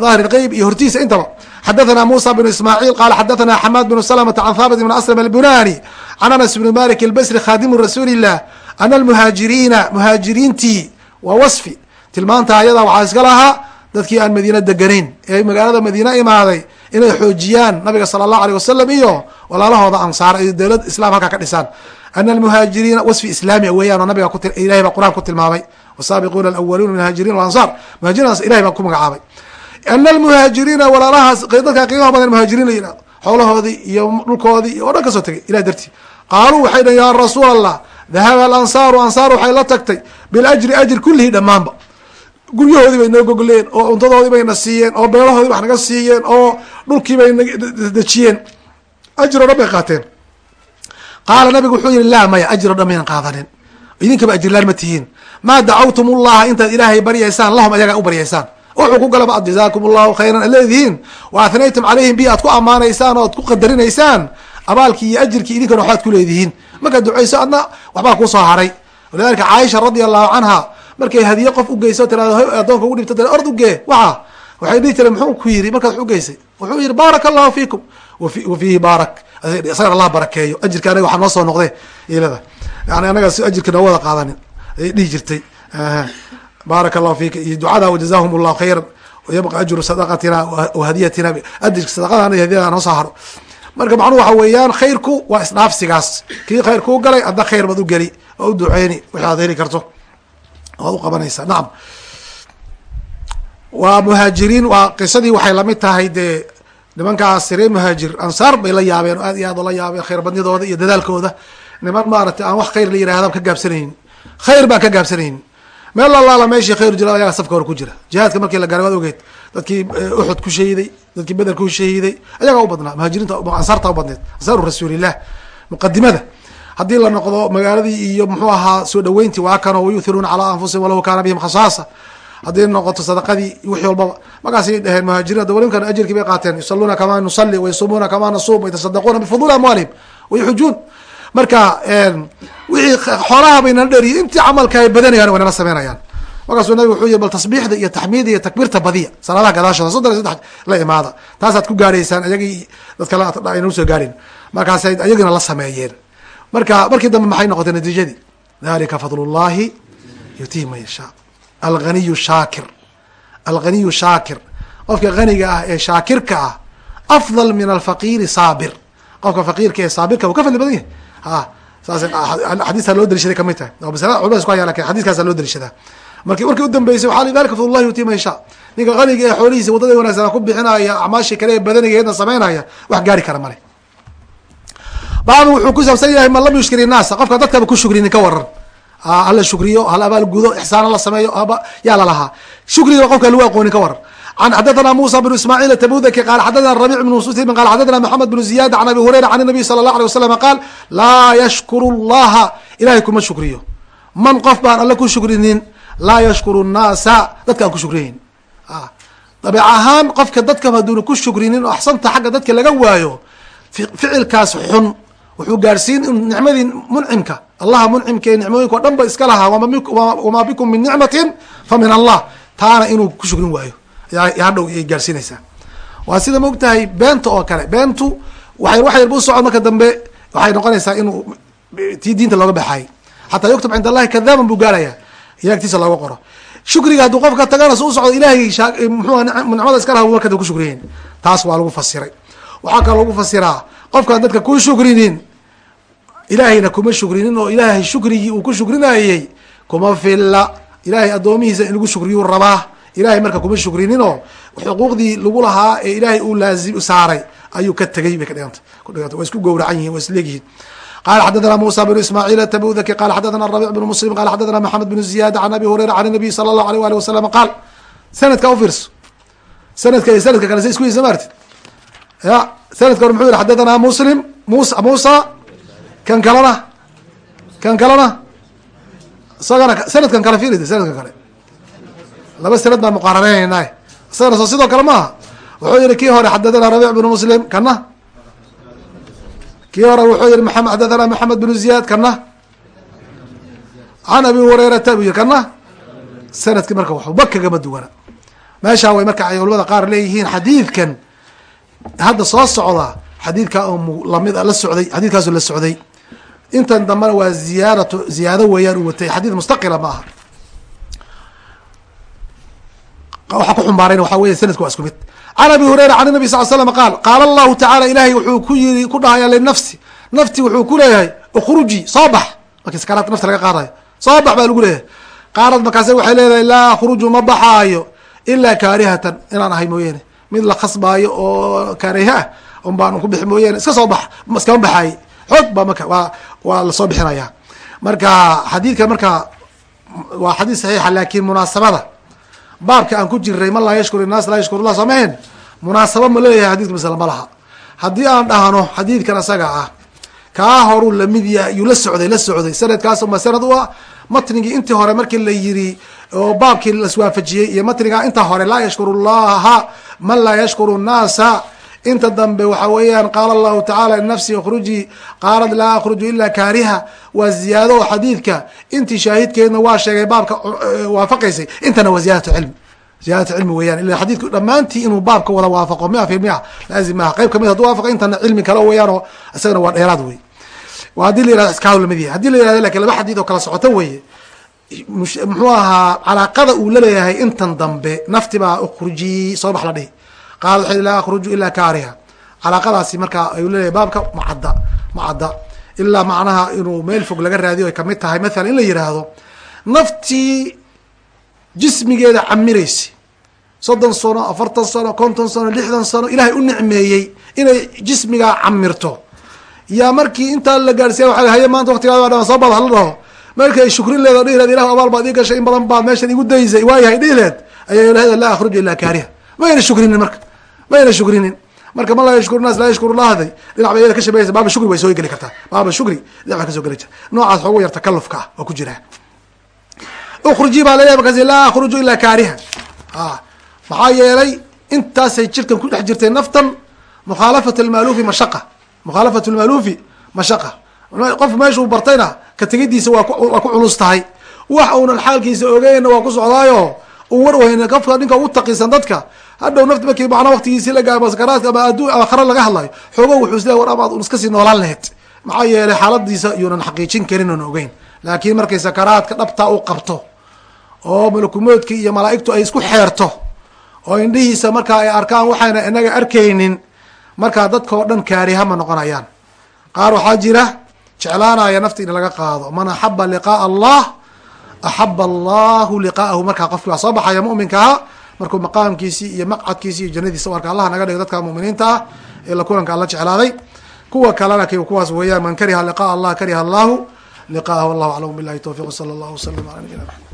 daahir lgeyb iyo hortiisa intaba. Xadathana musa bn ismaaciil qala xadathana xamaad bn salamata can thaabit bn aslam albunani can anas bn malik albasri khadimu rasuuli illah ana almuhaajiriina muhaajiriintii waa wasfi. Tilmaanta ayada waxaa iska lahaa dadkii aan madiina deganayn ee magaalada madiina imaaday inay xoojiyaan nabiga sala allahu aleyh wasalam iyo walaalahooda ansaar iyo dowlad islam halkaa ka dhisaan. Ana almuhaajiriina wasfi islaamia weeyaan oo nabiga ilahay baa qur'aan ku tilmaamay. Wasaabiquuna alawaliuna min haajiriin walansaar. Muhaajiriintaas ilahay baa ku magacaabay. Ana almuhaajiriina walaalahaas dadka qiimaha badan muhaajiriin la yihahdo iyo dhulkoodii iyo o dhan ka soo tegay ilah dartii. Qaaluu waxay dhahen ya rasuul allah dahaba alansaaru ansaar waxay la tagtay biljri ajr kulihi dhammaanba guryahoodii bay noo gogleen oo cuntadoodii bayna siiyeen oo beelahoodii wax naga siiyeen oo dhulkii bay dejiyeen. Ajir o dhan bay qaateen. Qaala nabigu wuxuu yihi laa maya ajir o dhan maynan qaadanin. Idinkaba ajirlaan ma tihiin. Maa dacawtum ullaha intaad ilaahay baryaysaan lahum ayagaa u baryaysaan. Wuxuu ku galaba ad jazaakum allahu khayran ad wa athnaytum calayhim bi aad ku ammaanaysaan oo ad ku qadarinaysaan abaalkii iyo ajirkii idinkana waxbaad ku leedihiin. Markaad ducayso adna waxbaa ku soo haray. Walidalika caaisha radia allahu canha markay hadiye qof ugeyso tirado adoonka ugu dhibto ord ugee waxa. Waxay dhihi jireen muxuu ku yiri markaad wax ugeysay wuxuu yihi baaraka allahu fiikum. Wa fiihi baarak. Isagan allah barakeeyo. Ajirka anaga waxaa noo soo noqde ilada yani anaga si ajirka noo wada qaadanin ayay dhihi jirtay. Baaraka allahu fiika iyo ducada wajazahum allahu khayran. Yabqa ajru sadaqatina wa hadiyatina ajirka sadaqadana hadiyada noo soo haro. Marka macnuhu waxa weeyaan khayrku waa isdhaafsigaas. Kii khayr kuu galay adna khayr baad ugeli oo u duceyni wixi aad heli karto waad u qabanaysaa nacam waa muhaajiriin waa qisadii waxay la mid tahay dee nimankaas reer muhaajir ansaar bay la yaabeen oo aad iyo aad oola yaabeen khayr badnidooda iyo dadaalkooda. Niman maaragtay aan wax khayr la yirahda ka gaabsanaynin khayr baan ka gaabsanaynin meel allaala meeshii khayr jira ayaga safka hore ku jira. Jihaadka markii la garay waad ogeed dadkii uxud ku shahiiday dadkii beder ku shahiiday ayagaa u badnaa. Muhaajiriinta ansaarta u badneed. Ansaaru rasuulilah muqadimada haddii la noqdo magaaladii iyo muxuu ahaa soo dhaweyntii waa kanoo wayuhiruuna calaa anfusihim walaw kaana bihim khasaasa. Haddii noqoto sadaqadii wixii walbaba markaasay dhaheen muhaajiriin hadda walinkan ajirkii bay qaateen yusaluuna kamaa nusali wayasuumuuna kamaa nasuum wayatasadaquna bifuduli amwaalihim wayuxujuun marka wixii xoolaha bay nala intii camalka ay badanayaan way sameynayaan. Markaasuu nabig wuxuu yihi bal tasbiixda iyo taxmiida iyo takbiirta badiya. Salaadaha gadaashooda soddon saddex la imaada. Taasaad ku gaaraysaan ayagii dadkale ayna u soo gaarin markaasay ayagina la sameeyeen marka markii dambe maxay noqotay natiijadii? Dalika fadl llahi yutihi man yashaa. Alganiyu shaakir. Alganiyu shaakir. Qofka ganiga ah ee shaakirka ah afdal min alfaqiiri saabir. Qofka faqiirka ee saabirka uu ka fadli badan yahay ha saas xadiisaa loo dalishaday ka mid tahay. Culmada isku haya laakiin xadiiskaasa loo dalishadaa marki markii udambeysay waxaa dalika fadl llahi yutii man yashaa. Ninka qaniga ee xoolihiisa waddada wanagsan ku bixinaya acmaashii kale ee badanigeedna sameynaya wax gaari kara male bacdu wuxuu ku saabsan yahay man lam yushkir innaasa qofka dadkaba ku shukrinin ka waran. Hala shukriyo hal abaal gudo ixsaana la sameeyo yaa lalahaa shukriga qofka lagu aqoonin ka waran. An xadathana musa bn ismaaciil atabudaki qaal xadathana rabic bn muslim qaal xadathana maxamed bn ziyad an abi hurayra can nabiy sala allah alay wasalam qaal laa yashkuru llaha ilahay kuma shukriyo. Man qof baan alle ku shukrinin laa yashkuru nnaasa dadka aan ku shukriyeyn dabeec ahaan qofka dadka haduuna ku shukrinin oo axsanta xagga dadka laga waayo ficilkaas xun wuxuu gaadhsiin in nicmadii muncimka. Allaha muncimka ee nicmooyinka o iska lahaa wamaa bikum min nicmatin fa min allah. Taana inuu ku shukrin waayo. Hadhow ay gaadhsiinaysaa waa sida ma og tahay beenta oo kale. Beentu waay wax yarba usocod marka dambe waxay noqonaysaa inuu tii diinta looga baxaayay xataa yuktub cind allahi kadaaban buu gaarhaya ilaagtiisa looga qoro. Shukriga hadduu qofka tagana su usocdo ilahay mxua nicmada iska laha marka ku shukriyeyn taas waa lagu fasiray. Waxaa kaloo lagu fasiraa qofkaan dadka ku shukrinin ilaahayna kuma shukrinin oo ilaahay shukrigii uu ku shukrinayey kuma filla. Ilaahay addoomihiisa in lagu shukriyuu rabaa. Ilahay marka kuma shukrinin oo xuquuqdii lagu lahaa ee ilaahay uu laazim saaray ayuu ka tegay bay ka dhiganta kudhiganta waa isku gowracan yihiin waa isleegyihiin qala xadathana musa bn ismaaciil atabudaki qala xadathana rabic bn muslim qala xadathana maxamed bn ziyad can abi hurayra can nabiy sala allahu alيh alih wasalam qaal sanadka ufiirso sanadka iyo sanadka kale sa isku yisa maartid. Ya sanadka hore muxuu kan kalena kan kalena isagana sanadkan kale firid sanadkan kale. Laba sanad baan muqaaraneynayna isagana soo sidoo kale maaha. Wuxuu yihi kii hore xadathana rabic bn muslim kana kii hore wuxuu yihi mamed xadathana maxamed bn ziyad kana can abi hurayrata buu yihi kana sannadkii marka waxba kagama duwana. Meeshaa way marka ay culamada qaar leeyihiin xadiidkan. Hadda soo socda xadiidkaa oo la mid la socday xadiidkaasu la socday intan dambena waa ziyaadatu ziyaado weeyaan uu watay. Xadiid mustaqila ma aha. Waxaa ku xumbaarayna waxaa weya sanadku waa isku mid. Can abi hurayra can nabi sal l slam qaal qaala allahu tacala ilahay wuxuu ku yiri ku dhahaya linafsi. Nafti wuxuu ku leeyahay ukhruji soo bax. Markii nafta laga qaadayo. Soo bax baa lagu leeyahay. Qaarad markaase waxay leedahay laa akhruju ma baxaayo ilaa kaarihatan. Inaan ahay mooyeene mid la khasbaayo oo kaariha ah un ku bixi mooyeene iska soo bax iskama baxaaye xoog baa marka waa la soo bixinaya. Marka xadiidka marka waa xadiid saxiixa laakiin munaasabada. Baabka aan ku jiray man laa yashkur innaas laa yashkur llah soomaheen munaasaba ma leeyahay xadidka masale ma laha. Haddii aan dhahno xadiidkan isaga ah kaa horuu la mid yahay yuu la socday la socday. Sanadkaas ma sanad u ah matnigii intii hore markii la yiri oo baabkii laswaafajiyey iyo matnigaa inta hore laa yashkuru llaha man laa yashkuru nnaasa inta dambe waxa weeyaan qaala allahu tacala linafsi ikhrujii qaalad laa akhruju ilaa kaariha. Waa ziyaado xadiidka. Intii shaahidkeedna waa sheegay baabka waafaqaysay. Intana waa ziyadatu cilmi. Ziyadatu cilmi weeyaan. Ila xadiidku dhammaantii inuu baabka wada waafaqo mia fi mia. Laazim maaha qayb ka mid haduu waafaqo intana cilmi kale weeyaan oo isagana waa dheeraad wey haddii la yiraahdo iskahaw la mid yahay. Hadii la yiraahdo laakiin laba xadiid oo kala socoto weeye muxuu ahaa calaaqada uu la leeyahay intan dambe nafti baa ukhruji soo bax la dhihi qaala waxay laa akhruju ilaa kaariha calaaqadaasi markaa ayuu leeyahay baabka macadda macadda ilaa macnaha inuu meel fog laga raadiyo ay ka mid tahay mathalan in la yihaahdo naftii jismigeeda camiraysa soddon sano afartan sano konton sano lixdan sano ilaahay u nicmeeyey inay jismigaa camirto yaa markii intaa la gaadhsiiya waa haye maanta waktigaada dha soo baad hala dhaho markay shukrin leed o dhihi leed ilah abaal baad ii gashay in badan baad meeshan igu daysay waayahay dhihi leed ayaa ilaahda laa akhruja ilaa kaariha ma ayna shukrinin marka ma ayna shukrinin marka ma laa yashkuru naas laa yashkuru lahday dhinac bay ka shabaysa baaba shukri way soo geli kartaa. Baaba shukri dhinac bay geli jirta noocaas xoogu yar takalufka ah waa ku jiraa ukruji baa laleeyahy markaas laa akhruju ilaa kaariha. A maxaa yeelay intaasay jirkan ku dhex jirtay naftan mukhaalafat almaalufi mashaqa. Mukhaalafat lmaalufi mashaqa. Qofku meeshuu bartayna ka tegidiisa waa waa ku culus tahay. Wax uunan xaalkiisa ogeynna waa ku socdaayo. U warweyne qofka ninka ugu taqisan dadka hadhow nafti markii macnaa waktigiisi la gaabo sakaraadka ama addu akhara laga hadlayo xoogo wuxuu isleeya war amaad un iska sii noolaan lahayd? Maxaa yeelay xaaladiisa yuunan xaqiijin karin oon ogeyn. Laakiin markay sakaraadka dhabtaa u qabto oo malakumoodkii iyo malaa'igtu ay isku xeerto oo indhihiisa markaa ay arkaan waxayna inaga arkaynin markaa dadkao dhan kaarihama noqonayaan. Qaar waxaa jira jeclaanaya nafti in laga qaado. Man axaba liqaaa allah axaba allahu liqaa'ahu. Markaa qofkii waa soo baxaya muminkaha markuu maqaamkiisii iyo maqcadkiisi iyo jannadiisa u arka allah naga dhigo dadka muminiinta ah ee la kulanka alla jeclaaday. Kuwa kalena k kuwaas weeyaan man kariha liqaء allah kariha allahu liqaءah wallahu aclam bilahi towfiq sala allah wslam ala nabiyina mxamed